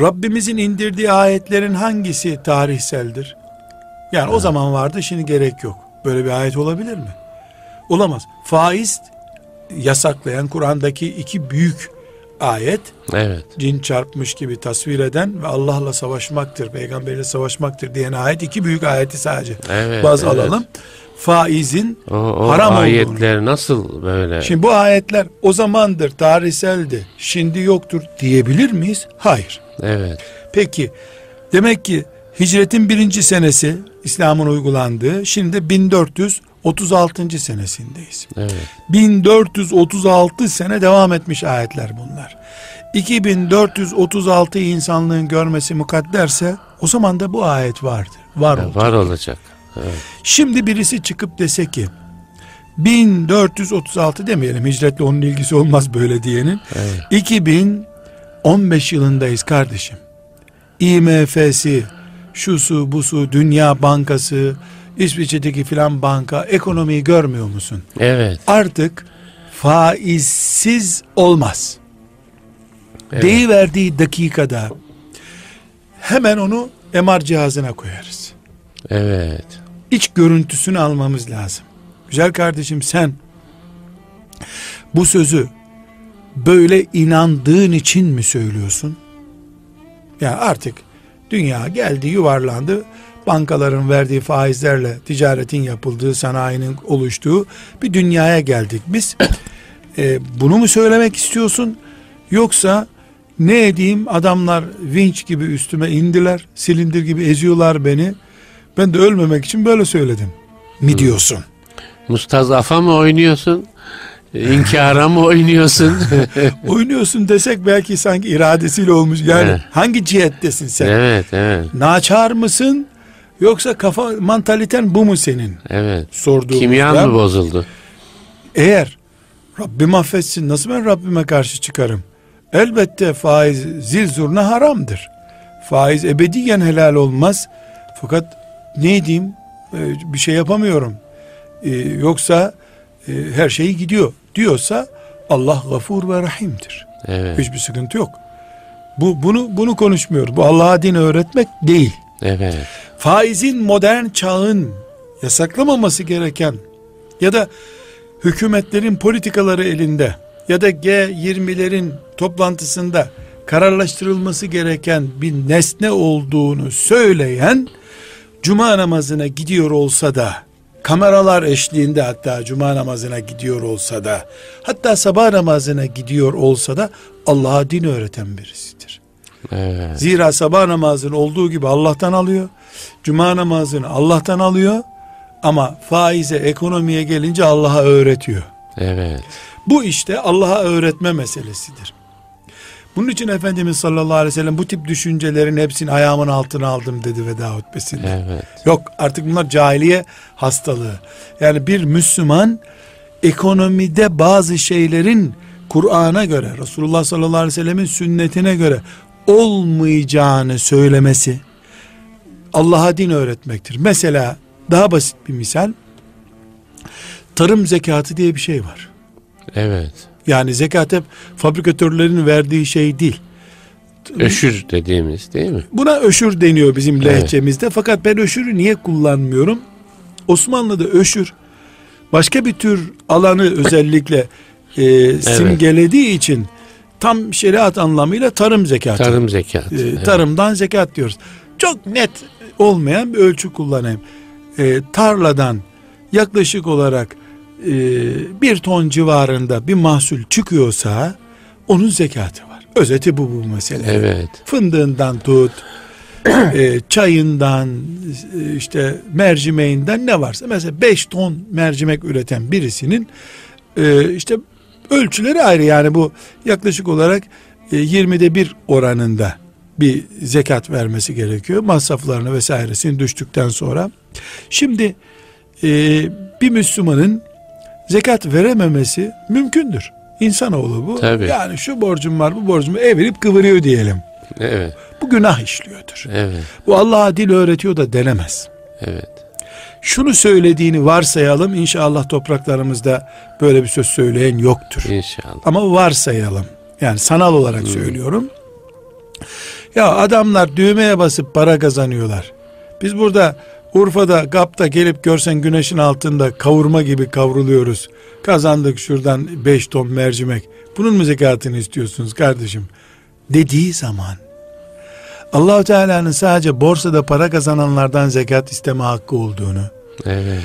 Rabbimizin indirdiği ayetlerin hangisi tarihseldir? Yani o zaman vardı şimdi gerek yok. Böyle bir ayet olabilir mi? Olamaz. Faiz yasaklayan Kur'an'daki iki büyük ayet Evet. cin çarpmış gibi tasvir eden ve Allah'la savaşmaktır, peygamberle savaşmaktır diyen ayet iki büyük ayeti sadece Evet. baz evet. alalım. Faizin O, o haram olduğunu. ayetler nasıl böyle? Şimdi bu ayetler o zamandır, tarihseldi, şimdi yoktur diyebilir miyiz? Hayır. Evet. Peki demek ki hicretin birinci senesi İslam'ın uygulandığı şimdi 1436. senesindeyiz. Evet. 1436 sene devam etmiş ayetler bunlar. 2436 insanlığın görmesi mukadderse o zaman da bu ayet vardır. Var Ya oldu. var olacak. Evet. Şimdi birisi çıkıp dese ki 1436 demeyelim hicretle onun ilgisi olmaz böyle diyenin. Evet. 2015 yılındayız kardeşim. IMF'si, şusu, busu, Dünya Bankası, İsviçre'deki filan banka ekonomiyi görmüyor musun? Evet. Artık faizsiz olmaz. Evet. Deyiverdiği dakikada hemen onu MR cihazına koyarız. Evet. İç görüntüsünü almamız lazım. Güzel kardeşim sen bu sözü böyle inandığın için mi söylüyorsun? Ya artık dünya geldi yuvarlandı. Bankaların verdiği faizlerle ticaretin yapıldığı, sanayinin oluştuğu bir dünyaya geldik biz. E, bunu mu söylemek istiyorsun? Yoksa ne edeyim adamlar vinç gibi üstüme indiler, silindir gibi eziyorlar beni. Ben de ölmemek için böyle söyledim. Mi diyorsun? Mustazafa mı oynuyorsun? İnkara mı oynuyorsun? Oynuyorsun desek belki sanki iradesiyle olmuş. Yani Evet. hangi cihettesin sen? evet, evet, Naçar mısın? Yoksa kafa mantaliten bu mu senin? evet. Sorduğumuzda. Kimyan mı bozuldu? Eğer Rabbim affetsin nasıl ben Rabbime karşı çıkarım? Elbette faiz zil zurna haramdır. Faiz ebediyen helal olmaz. Fakat ne diyeyim Ee, bir şey yapamıyorum. Ee, yoksa e, her şey gidiyor diyorsa Allah gafur ve rahimdir. Evet, Hiçbir sıkıntı yok. Bu bunu bunu konuşmuyoruz. Bu Allah'a din öğretmek değil. evet, Faizin modern çağın yasaklamaması gereken ya da hükümetlerin politikaları elinde ya da G20'lerin toplantısında kararlaştırılması gereken bir nesne olduğunu söyleyen cuma namazına gidiyor olsa da kameralar eşliğinde hatta cuma namazına gidiyor olsa da hatta sabah namazına gidiyor olsa da Allah'a din öğreten birisidir. evet, Zira sabah namazını olduğu gibi Allah'tan alıyor. Cuma namazını Allah'tan alıyor. Ama faize, ekonomiye gelince Allah'a öğretiyor. evet, Bu işte Allah'a öğretme meselesidir. Bunun için Efendimiz sallallahu aleyhi ve sellem bu tip düşüncelerin hepsini ayağımın altına aldım dedi veda hutbesinde. evet, Yok artık bunlar cahiliye hastalığı. Yani bir Müslüman ekonomide bazı şeylerin Kur'an'a göre Resulullah sallallahu aleyhi ve sellemin sünnetine göre olmayacağını söylemesi Allah'a din öğretmektir. Mesela daha basit bir misal tarım zekatı diye bir şey var. evet. Yani zekat hep fabrikatörlerin verdiği şey değil. Öşür dediğimiz değil mi? Buna öşür deniyor bizim Evet. lehçemizde. Fakat ben öşürü niye kullanmıyorum? Osmanlı'da öşür başka bir tür alanı özellikle e, simgelediği için tam şeriat anlamıyla tarım zekatı. Tarım zekatı. E, evet. tarımdan zekat diyoruz. Çok net olmayan bir ölçü kullanayım. E, tarladan yaklaşık olarak e, bir ton civarında bir mahsul çıkıyorsa onun zekatı var. Özeti bu bu mesele Evet, fındığından tut, e, çayından, e, işte mercimeğinden ne varsa. Mesela 5 ton mercimek üreten birisinin e, işte ölçüleri ayrı. Yani bu yaklaşık olarak e, 20'de bir oranında bir zekat vermesi gerekiyor. Masraflarını vesairesini düştükten sonra. Şimdi e, bir Müslümanın zekat verememesi mümkündür. İnsanoğlu bu. Tabii. Yani şu borcum var bu borcumu evirip kıvırıyor diyelim. evet, Bu günah işliyordur. evet, Bu Allah'a dil öğretiyor da denemez. evet. Şunu söylediğini varsayalım inşallah topraklarımızda böyle bir söz söyleyen yoktur. İnşallah. Ama varsayalım. Yani sanal olarak söylüyorum. Ya adamlar düğmeye basıp para kazanıyorlar. Biz burada Urfa'da, Gap'ta gelip görsen güneşin altında kavurma gibi kavruluyoruz. Kazandık şuradan 5 ton mercimek. Bunun mu zekatını istiyorsunuz kardeşim? Dediği zaman Allahu Teala'nın sadece borsada para kazananlardan zekat isteme hakkı olduğunu, Evet,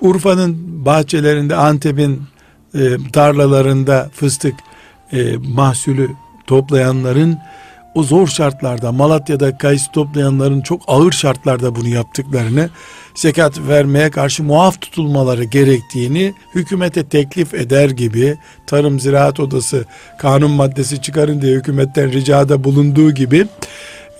Urfa'nın bahçelerinde, Antep'in e, tarlalarında fıstık e, mahsulü toplayanların o zor şartlarda, Malatya'da kayısı toplayanların çok ağır şartlarda bunu yaptıklarını, zekat vermeye karşı muaf tutulmaları gerektiğini hükümete teklif eder gibi, Tarım Ziraat Odası kanun maddesi çıkarın diye hükümetten ricada bulunduğu gibi,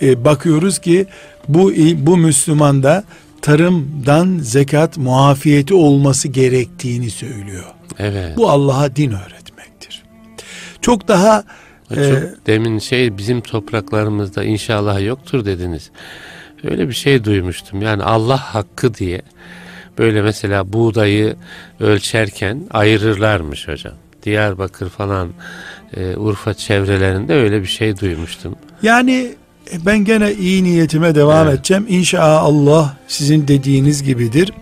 e, bakıyoruz ki bu bu Müslüman da tarımdan zekat muafiyeti olması gerektiğini söylüyor. evet. Bu Allah'a din öğretmektir. Çok daha Çok e, demin şey bizim topraklarımızda inşallah yoktur dediniz. Öyle bir şey duymuştum. Yani Allah hakkı diye böyle mesela buğdayı ölçerken ayırırlarmış hocam. Diyarbakır falan e, Urfa çevrelerinde öyle bir şey duymuştum. Yani ben gene iyi niyetime devam Evet. edeceğim. İnşallah sizin dediğiniz gibidir.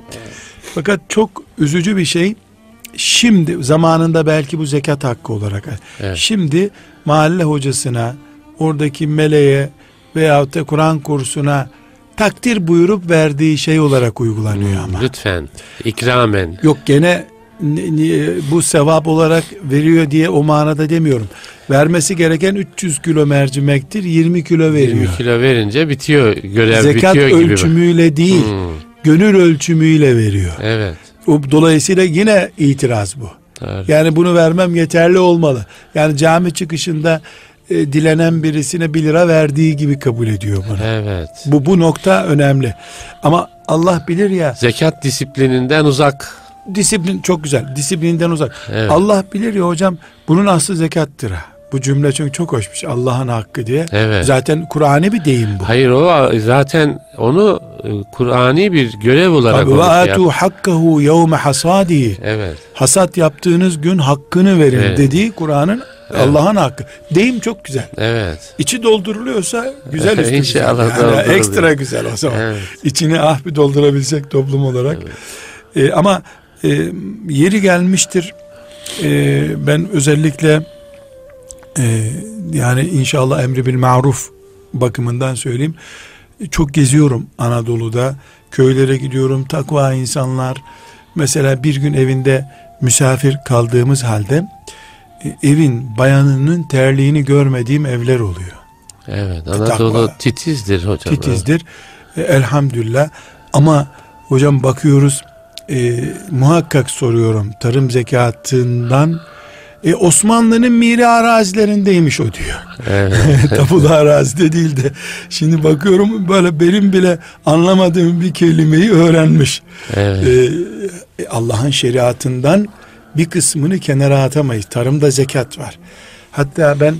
Fakat çok üzücü bir şey. Şimdi zamanında belki bu zekat hakkı olarak. Evet. Şimdi mahalle hocasına, oradaki meleğe veyahut da Kur'an kursuna takdir buyurup verdiği şey olarak uygulanıyor ama. Lütfen ikramen. Yok gene bu sevap olarak veriyor diye o manada demiyorum. Vermesi gereken 300 kilo mercimektir 20 kilo veriyor. 20 kilo verince bitiyor görev Zekat bitiyor gibi. ölçümüyle değil Hmm, gönül ölçümüyle veriyor. evet. Dolayısıyla yine itiraz bu. Doğru. Yani bunu vermem yeterli olmalı. Yani cami çıkışında e, dilenen birisine 1 lira verdiği gibi kabul ediyor bunu. Evet. Bu bu nokta önemli. Ama Allah bilir ya Zekat disiplininden uzak. disiplin çok güzel. Disiplinden uzak. Evet. Allah bilir ya hocam bunun aslı zekattır ha. Bu cümle çünkü çok hoşmuş. Allah'ın hakkı diye. Evet. Zaten Kur'an'ı bir deyim bu. Hayır o zaten onu e, Kur'ani bir görev olarak Tabii şey atu hakkahu yevme hasadihi. Evet. Hasat yaptığınız gün hakkını verin Evet. dediği Kur'an'ın Allah'ın hakkı. Deyim çok güzel. Evet. İçi dolduruluyorsa güzel üstü İnşallah güzel. Yani ekstra güzel o zaman. Evet. İçini ah bir doldurabilsek toplum olarak. Ee, ama e, yeri gelmiştir. Ee, ben özellikle e, yani inşallah emri bil maruf bakımından söyleyeyim. Çok geziyorum Anadolu'da. Köylere gidiyorum. Takva insanlar. Mesela bir gün evinde misafir kaldığımız halde e, evin bayanının terliğini görmediğim evler oluyor. Evet. Anadolu Takva. titizdir hocam. Titizdir. E, elhamdülillah. Ama hocam bakıyoruz e, muhakkak soruyorum tarım zekatından e, Osmanlı'nın miri arazilerindeymiş o diyor. Evet. Tapulu arazide değil de şimdi bakıyorum böyle benim bile anlamadığım bir kelimeyi öğrenmiş. Evet. E, Allah'ın şeriatından bir kısmını kenara atamayız. Tarımda zekat var. Hatta ben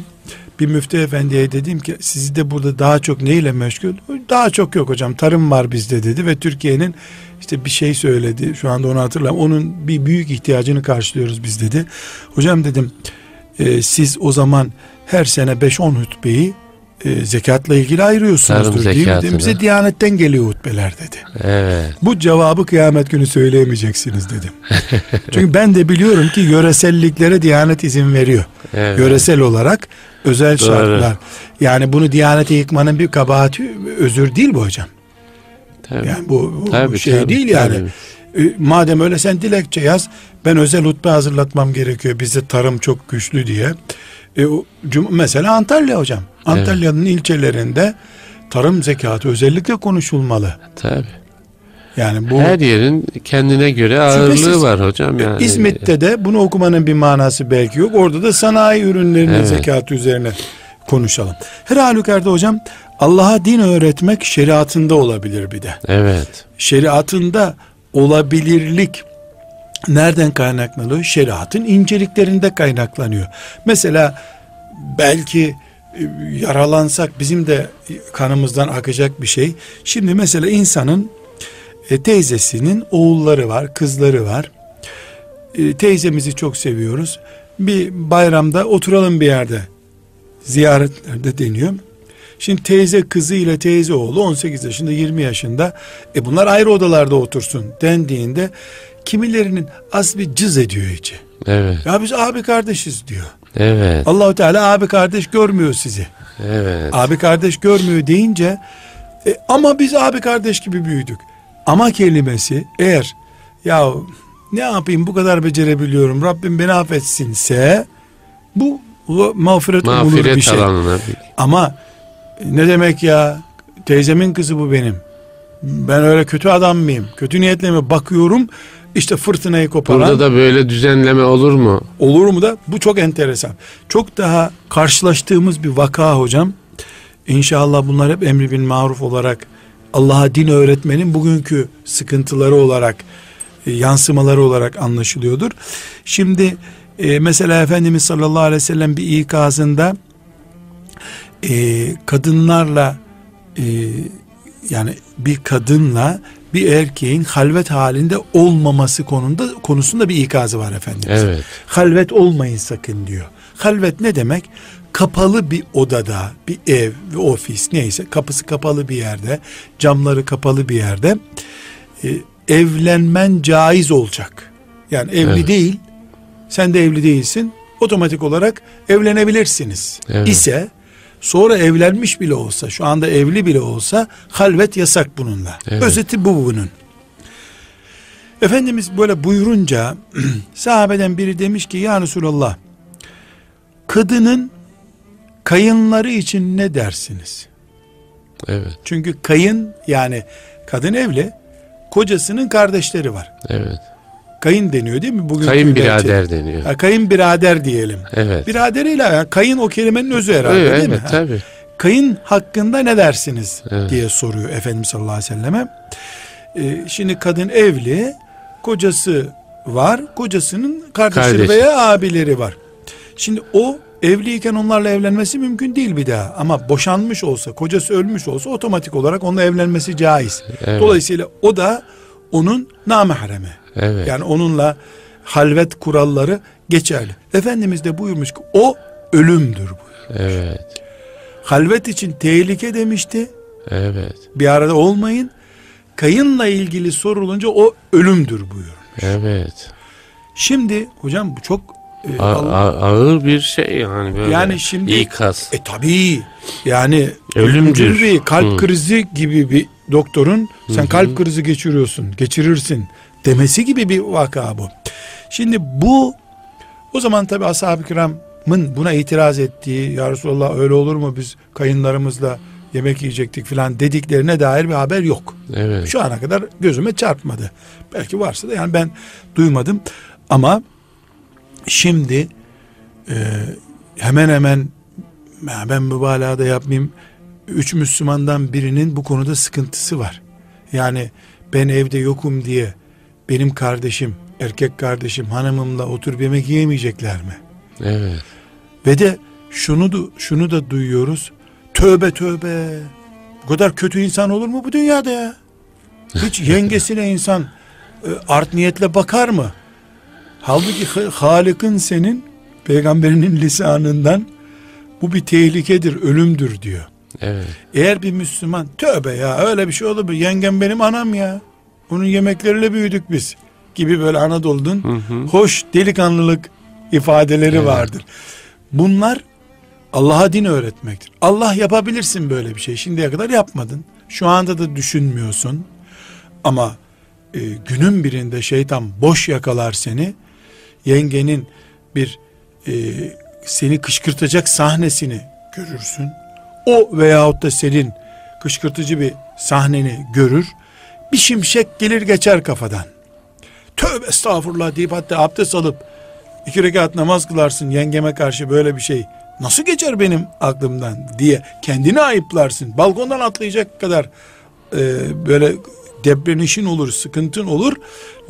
bir müftü efendiye dedim ki sizi de burada daha çok neyle meşgul? Daha çok yok hocam tarım var bizde dedi ve Türkiye'nin işte bir şey söyledi şu anda onu hatırlamıyorum. Onun bir büyük ihtiyacını karşılıyoruz biz dedi. Hocam dedim e, siz o zaman her sene 5-10 hutbeyi e, zekatla ilgili ayırıyorsunuzdur Tarım değil mi? zekatını. Dedim, Bize diyanetten geliyor hutbeler dedi. Evet. Bu cevabı kıyamet günü söyleyemeyeceksiniz dedim. Çünkü ben de biliyorum ki yöreselliklere Diyanet izin veriyor. Evet. Yöresel olarak özel Doğru. şartlar. Yani bunu Diyanete yıkmanın bir kabahati özür değil bu hocam. Tabii. Yani bu, bu Tabii, şey tabii, değil yani. tabii. E, Madem öyle sen dilekçe yaz. Ben özel hutbe hazırlatmam gerekiyor. Bizde tarım çok güçlü diye. E, o, mesela Antalya hocam. Antalya'nın ilçelerinde tarım zekatı özellikle konuşulmalı. Tabii. Yani bu Her yerin kendine göre ağırlığı Şüphesiz. var hocam yani. İzmit'te de bunu okumanın bir manası belki yok. Orada da sanayi ürünlerinin Evet. zekatı üzerine konuşalım. Her halükarda hocam Allah'a din öğretmek şeriatında olabilir bir de. Evet. Şeriatında olabilirlik nereden kaynaklanıyor? Şeriatın inceliklerinde kaynaklanıyor. Mesela belki e, yaralansak bizim de kanımızdan akacak bir şey. Şimdi mesela insanın e, teyzesinin oğulları var, kızları var. E, teyzemizi çok seviyoruz. Bir bayramda oturalım bir yerde. Ziyaretlerde deniyor. Şimdi teyze kızı ile teyze oğlu 18 yaşında 20 yaşında e bunlar ayrı odalarda otursun dendiğinde kimilerinin az bir cız ediyor içi. Evet. Ya biz abi kardeşiz diyor. Evet. Allahu Teala abi kardeş görmüyor sizi. Evet. Abi kardeş görmüyor deyince e, ama biz abi kardeş gibi büyüdük. Ama kelimesi eğer ya ne yapayım bu kadar becerebiliyorum Rabbim beni affetsinse bu mağfiret, umulur bir Mağfiret şey. alanına. Ama ne demek ya teyzemin kızı bu benim. Ben öyle kötü adam mıyım? Kötü niyetle mi bakıyorum? İşte fırtınayı koparan Burada da böyle düzenleme olur mu? olur mu da bu çok enteresan. Çok daha karşılaştığımız bir vaka hocam. İnşallah bunlar hep emri bin maruf olarak Allah'a din öğretmenin bugünkü sıkıntıları olarak e, yansımaları olarak anlaşılıyordur. Şimdi e, mesela Efendimiz sallallahu aleyhi ve sellem bir ikazında e, kadınlarla e, yani bir kadınla bir erkeğin halvet halinde olmaması konunda konusunda bir ikazı var Efendimiz. Evet. Halvet olmayın sakın diyor. Halvet ne demek? Kapalı bir odada, bir ev, bir ofis neyse kapısı kapalı bir yerde, camları kapalı bir yerde e, evlenmen caiz olacak. Yani evli Evet. değil, sen de evli değilsin. Otomatik olarak evlenebilirsiniz. Evet. İse sonra evlenmiş bile olsa, şu anda evli bile olsa halvet yasak bununla. Evet. Özeti bu bunun. Efendimiz böyle buyurunca sahabeden biri demiş ki ya Resulallah kadının kayınları için ne dersiniz? Evet. Çünkü kayın yani kadın evli kocasının kardeşleri var. Evet. Kayın deniyor değil mi? Bugün Kayınbirader deniyor. Ha, kayın birader diyelim. Evet. Biraderiyle yani kayın o kelimenin özü herhalde Evet, değil mi? evet tabii. Kayın hakkında ne dersiniz Evet. diye soruyor Efendimiz sallallahu aleyhi ve selleme. Ee, şimdi kadın evli, kocası var, kocasının kardeşleri Kardeşi. veya abileri var. Şimdi o evliyken onlarla evlenmesi mümkün değil bir daha. Ama boşanmış olsa, kocası ölmüş olsa otomatik olarak onunla evlenmesi caiz. Evet. Dolayısıyla o da onun namahremi. Evet. Yani onunla halvet kuralları geçerli. Efendimiz de buyurmuş ki o ölümdür bu. Evet. Halvet için tehlike demişti. Evet. Bir arada olmayın. Kayınla ilgili sorulunca o ölümdür buyuruyor. Evet. Şimdi hocam bu çok e, A- Allah- ağır bir şey yani böyle. Yani şimdi- ikaz. e tabii yani Ölümdür. bir kalp Hı. krizi gibi bir doktorun sen kalp krizi geçiriyorsun, geçirirsin demesi gibi bir vaka bu. Şimdi bu o zaman tabi ashab-ı kiramın buna itiraz ettiği ya Resulallah öyle olur mu biz kayınlarımızla yemek yiyecektik filan dediklerine dair bir haber yok. Evet. Şu ana kadar gözüme çarpmadı. Belki varsa da yani ben duymadım. Ama şimdi e, hemen hemen ben mübalağa da yapmayayım. Üç Müslümandan birinin bu konuda sıkıntısı var. Yani ben evde yokum diye benim kardeşim, erkek kardeşim, hanımımla oturup yemek yiyemeyecekler mi? Evet. Ve de şunu da, şunu da duyuyoruz. Tövbe tövbe. Bu kadar kötü insan olur mu bu dünyada ya? Hiç yengesine insan e, art niyetle bakar mı? Halbuki Ha- Halık'ın senin peygamberinin lisanından bu bir tehlikedir, ölümdür diyor. Evet. Eğer bir Müslüman tövbe ya öyle bir şey olur mu? Yengem benim anam ya. Onun yemekleriyle büyüdük biz. Gibi böyle Anadolu'nun hoş delikanlılık ifadeleri Evet. vardır. Bunlar Allah'a din öğretmektir. Allah yapabilirsin böyle bir şey. Şimdiye kadar yapmadın. Şu anda da düşünmüyorsun. Ama e, günün birinde şeytan boş yakalar seni. Yengenin bir e, seni kışkırtacak sahnesini görürsün. O veyahut da senin kışkırtıcı bir sahneni görür. Bir şimşek gelir geçer kafadan. Tövbe estağfurullah deyip hatta abdest alıp iki rekat namaz kılarsın yengeme karşı böyle bir şey nasıl geçer benim aklımdan diye kendini ayıplarsın. Balkondan atlayacak kadar e, böyle deprenişin olur, sıkıntın olur.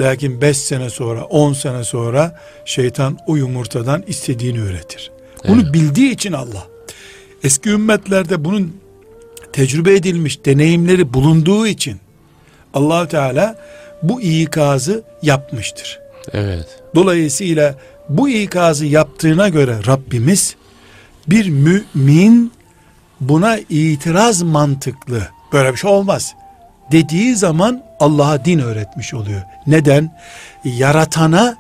Lakin 5 sene sonra, 10 sene sonra şeytan o yumurtadan istediğini öğretir. Bunu bildiği için Allah. Eski ümmetlerde bunun tecrübe edilmiş deneyimleri bulunduğu için allah Teala bu ikazı yapmıştır. Evet. Dolayısıyla bu ikazı yaptığına göre Rabbimiz bir mümin buna itiraz mantıklı böyle bir şey olmaz dediği zaman Allah'a din öğretmiş oluyor. Neden? Yaratana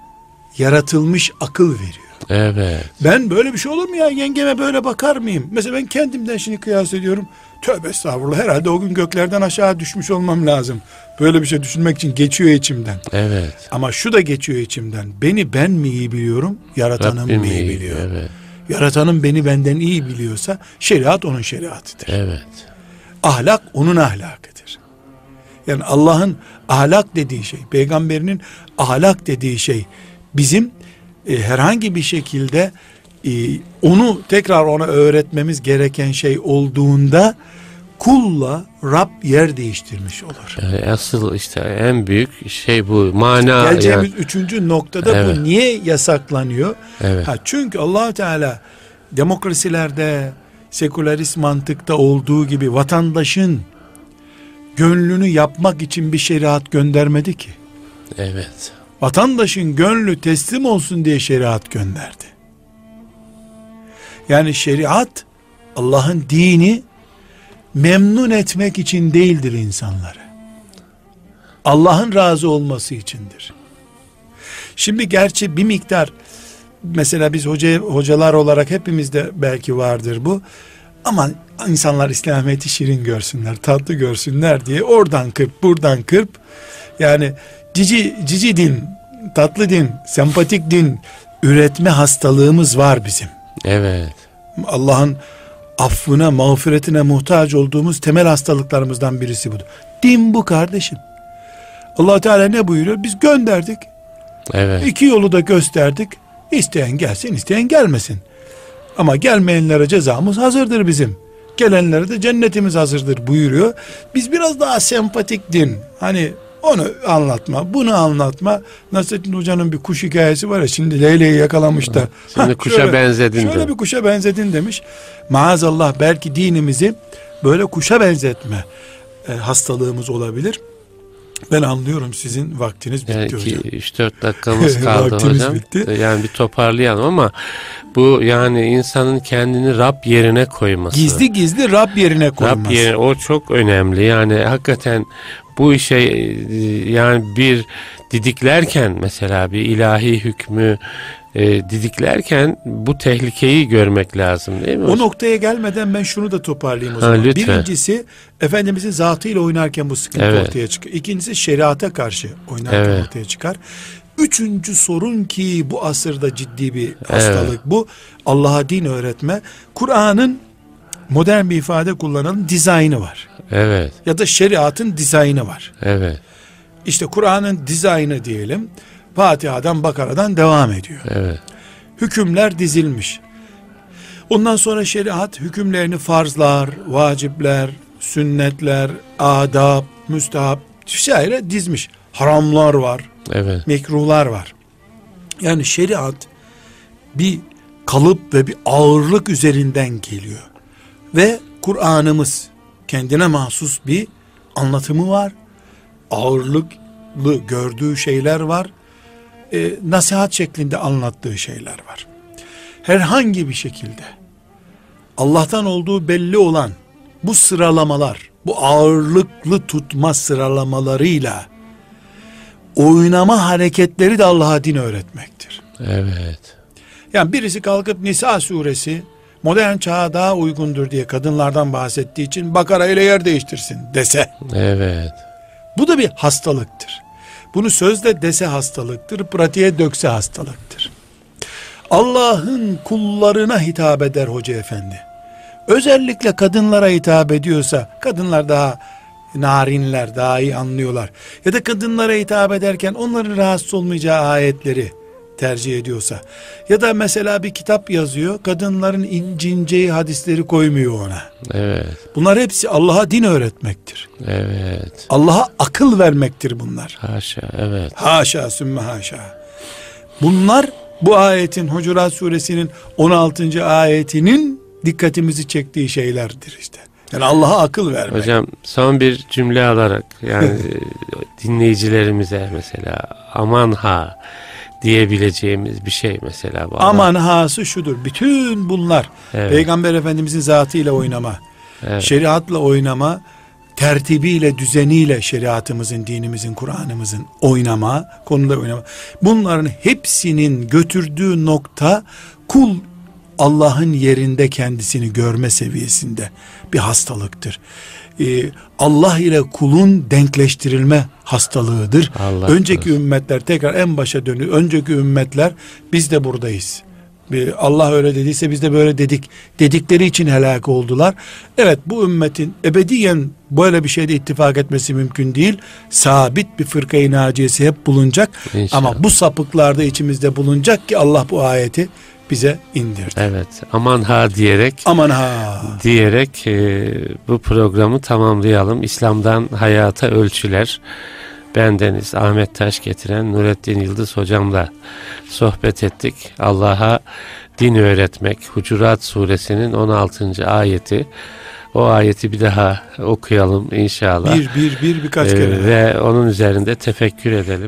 yaratılmış akıl veriyor. Evet. Ben böyle bir şey olur mu ya yengeme böyle bakar mıyım? Mesela ben kendimden şimdi kıyas ediyorum. Tövbe estağfurullah herhalde o gün göklerden aşağı düşmüş olmam lazım. Böyle bir şey düşünmek için geçiyor içimden. Evet. Ama şu da geçiyor içimden. Beni ben mi iyi biliyorum? Yaratanım Rabbim mı iyi iyi biliyor? Evet. Yaratanım beni benden iyi biliyorsa şeriat onun şeriatıdır. Evet. Ahlak onun ahlakıdır. Yani Allah'ın ahlak dediği şey, peygamberinin ahlak dediği şey bizim e, herhangi bir şekilde e, onu tekrar ona öğretmemiz gereken şey olduğunda kulla Rab yer değiştirmiş olur. Yani asıl işte en büyük şey bu mana Geleceğimiz yani. üçüncü noktada Evet. bu niye yasaklanıyor? Evet. Ha, çünkü allah Teala demokrasilerde sekülerist mantıkta olduğu gibi vatandaşın gönlünü yapmak için bir şeriat göndermedi ki. Evet. Vatandaşın gönlü teslim olsun diye şeriat gönderdi. Yani şeriat Allah'ın dini memnun etmek için değildir insanları. Allah'ın razı olması içindir. Şimdi gerçi bir miktar mesela biz hoca, hocalar olarak hepimizde belki vardır bu. Ama insanlar İslamiyet'i şirin görsünler, tatlı görsünler diye oradan kırp, buradan kırp. Yani cici, cici din, tatlı din, sempatik din üretme hastalığımız var bizim. Evet. Allah'ın affına, mağfiretine muhtaç olduğumuz temel hastalıklarımızdan birisi budur. Din bu kardeşim. allah Teala ne buyuruyor? Biz gönderdik. Evet. İki yolu da gösterdik. İsteyen gelsin, isteyen gelmesin. Ama gelmeyenlere cezamız hazırdır bizim. Gelenlere de cennetimiz hazırdır buyuruyor. Biz biraz daha sempatik din. Hani onu anlatma, bunu anlatma. Nasrettin Hoca'nın bir kuş hikayesi var ya şimdi Leyle'yi yakalamış da. Şimdi "Hah, kuşa şöyle- benzedin Şöyle de." bir kuşa benzedin demiş. Maazallah belki dinimizi böyle kuşa benzetme e, hastalığımız olabilir. Ben anlıyorum sizin vaktiniz bitti Yani hocam. 3-4 dakikamız kaldı hocam. bitti. Yani bir toparlayalım ama bu yani insanın kendini Rab yerine koyması. Gizli gizli Rab yerine koyması. Rab yerine o çok önemli. Yani hakikaten bu işe e, yani bir didiklerken mesela bir ilahi hükmü e, didiklerken bu tehlikeyi görmek lazım değil mi? O noktaya gelmeden ben şunu da toparlayayım o Ha, zaman. lütfen. Birincisi Efendimizin zatıyla oynarken bu sıkıntı Evet. ortaya çıkıyor. İkincisi şeriata karşı oynarken Evet. ortaya çıkar. Üçüncü sorun ki bu asırda ciddi bir hastalık bu. Allah'a din öğretme. Kur'an'ın modern bir ifade kullanalım dizaynı var. Evet, Ya da şeriatın dizaynı var. evet, İşte Kur'an'ın dizaynı diyelim. Fatiha'dan Bakara'dan devam ediyor. evet, hükümler dizilmiş. Ondan sonra şeriat hükümlerini farzlar, vacipler, sünnetler, adab, müstahap şaire dizmiş. Haramlar var, evet, mekruhlar var. Yani şeriat bir kalıp ve bir ağırlık üzerinden geliyor. Ve Kur'an'ımız kendine mahsus bir anlatımı var. Ağırlıklı gördüğü şeyler var. E, nasihat şeklinde anlattığı şeyler var. Herhangi bir şekilde Allah'tan olduğu belli olan bu sıralamalar, bu ağırlıklı tutma sıralamalarıyla oynama hareketleri de Allah'a din öğretmektir. evet, Yani birisi kalkıp Nisa suresi modern çağa daha uygundur diye kadınlardan bahsettiği için Bakara ile yer değiştirsin dese. evet, Bu da bir hastalıktır. Bunu sözle dese hastalıktır, pratiğe dökse hastalıktır. Allah'ın kullarına hitap eder hoca efendi. Özellikle kadınlara hitap ediyorsa, kadınlar daha narinler, daha iyi anlıyorlar. Ya da kadınlara hitap ederken onların rahatsız olmayacağı ayetleri tercih ediyorsa. Ya da mesela bir kitap yazıyor, kadınların incinceği hadisleri koymuyor ona. evet, Bunlar hepsi Allah'a din öğretmektir. evet. Allah'a akıl vermektir bunlar. Haşa, evet, Haşa sümme haşa. Bunlar bu ayetin Hucurat suresinin 16. ayetinin dikkatimizi çektiği şeylerdir işte. Yani Allah'a akıl vermek. Hocam son bir cümle alarak yani dinleyicilerimize mesela aman ha diyebileceğimiz bir şey mesela bu. Aman hası şudur. Bütün bunlar Evet. Peygamber Efendimizin zatıyla oynama, Evet. şeriatla oynama, tertibiyle, düzeniyle şeriatımızın, dinimizin, Kur'an'ımızın oynama, konuda oynama. Bunların hepsinin götürdüğü nokta kul Allah'ın yerinde kendisini görme seviyesinde bir hastalıktır. Ee, Allah ile kulun denkleştirilme hastalığıdır. Allah Önceki korusun. ümmetler tekrar en başa dönüyor. Önceki ümmetler biz de buradayız. Bir Allah öyle dediyse biz de böyle dedik dedikleri için helak oldular. Evet bu ümmetin ebediyen böyle bir şeyde ittifak etmesi mümkün değil. Sabit bir naciyesi hep bulunacak. İnşallah. Ama bu sapıklarda içimizde bulunacak ki Allah bu ayeti bize indirdi. Evet aman ha diyerek Aman ha. diyerek e, bu programı tamamlayalım. İslam'dan hayata ölçüler. Bendeniz Ahmet Taş getiren Nurettin Yıldız hocamla sohbet ettik. Allah'a din öğretmek. Hucurat suresinin 16. ayeti. o ayeti bir daha okuyalım inşallah. Bir bir bir birkaç Ee, kere. ve onun üzerinde tefekkür edelim.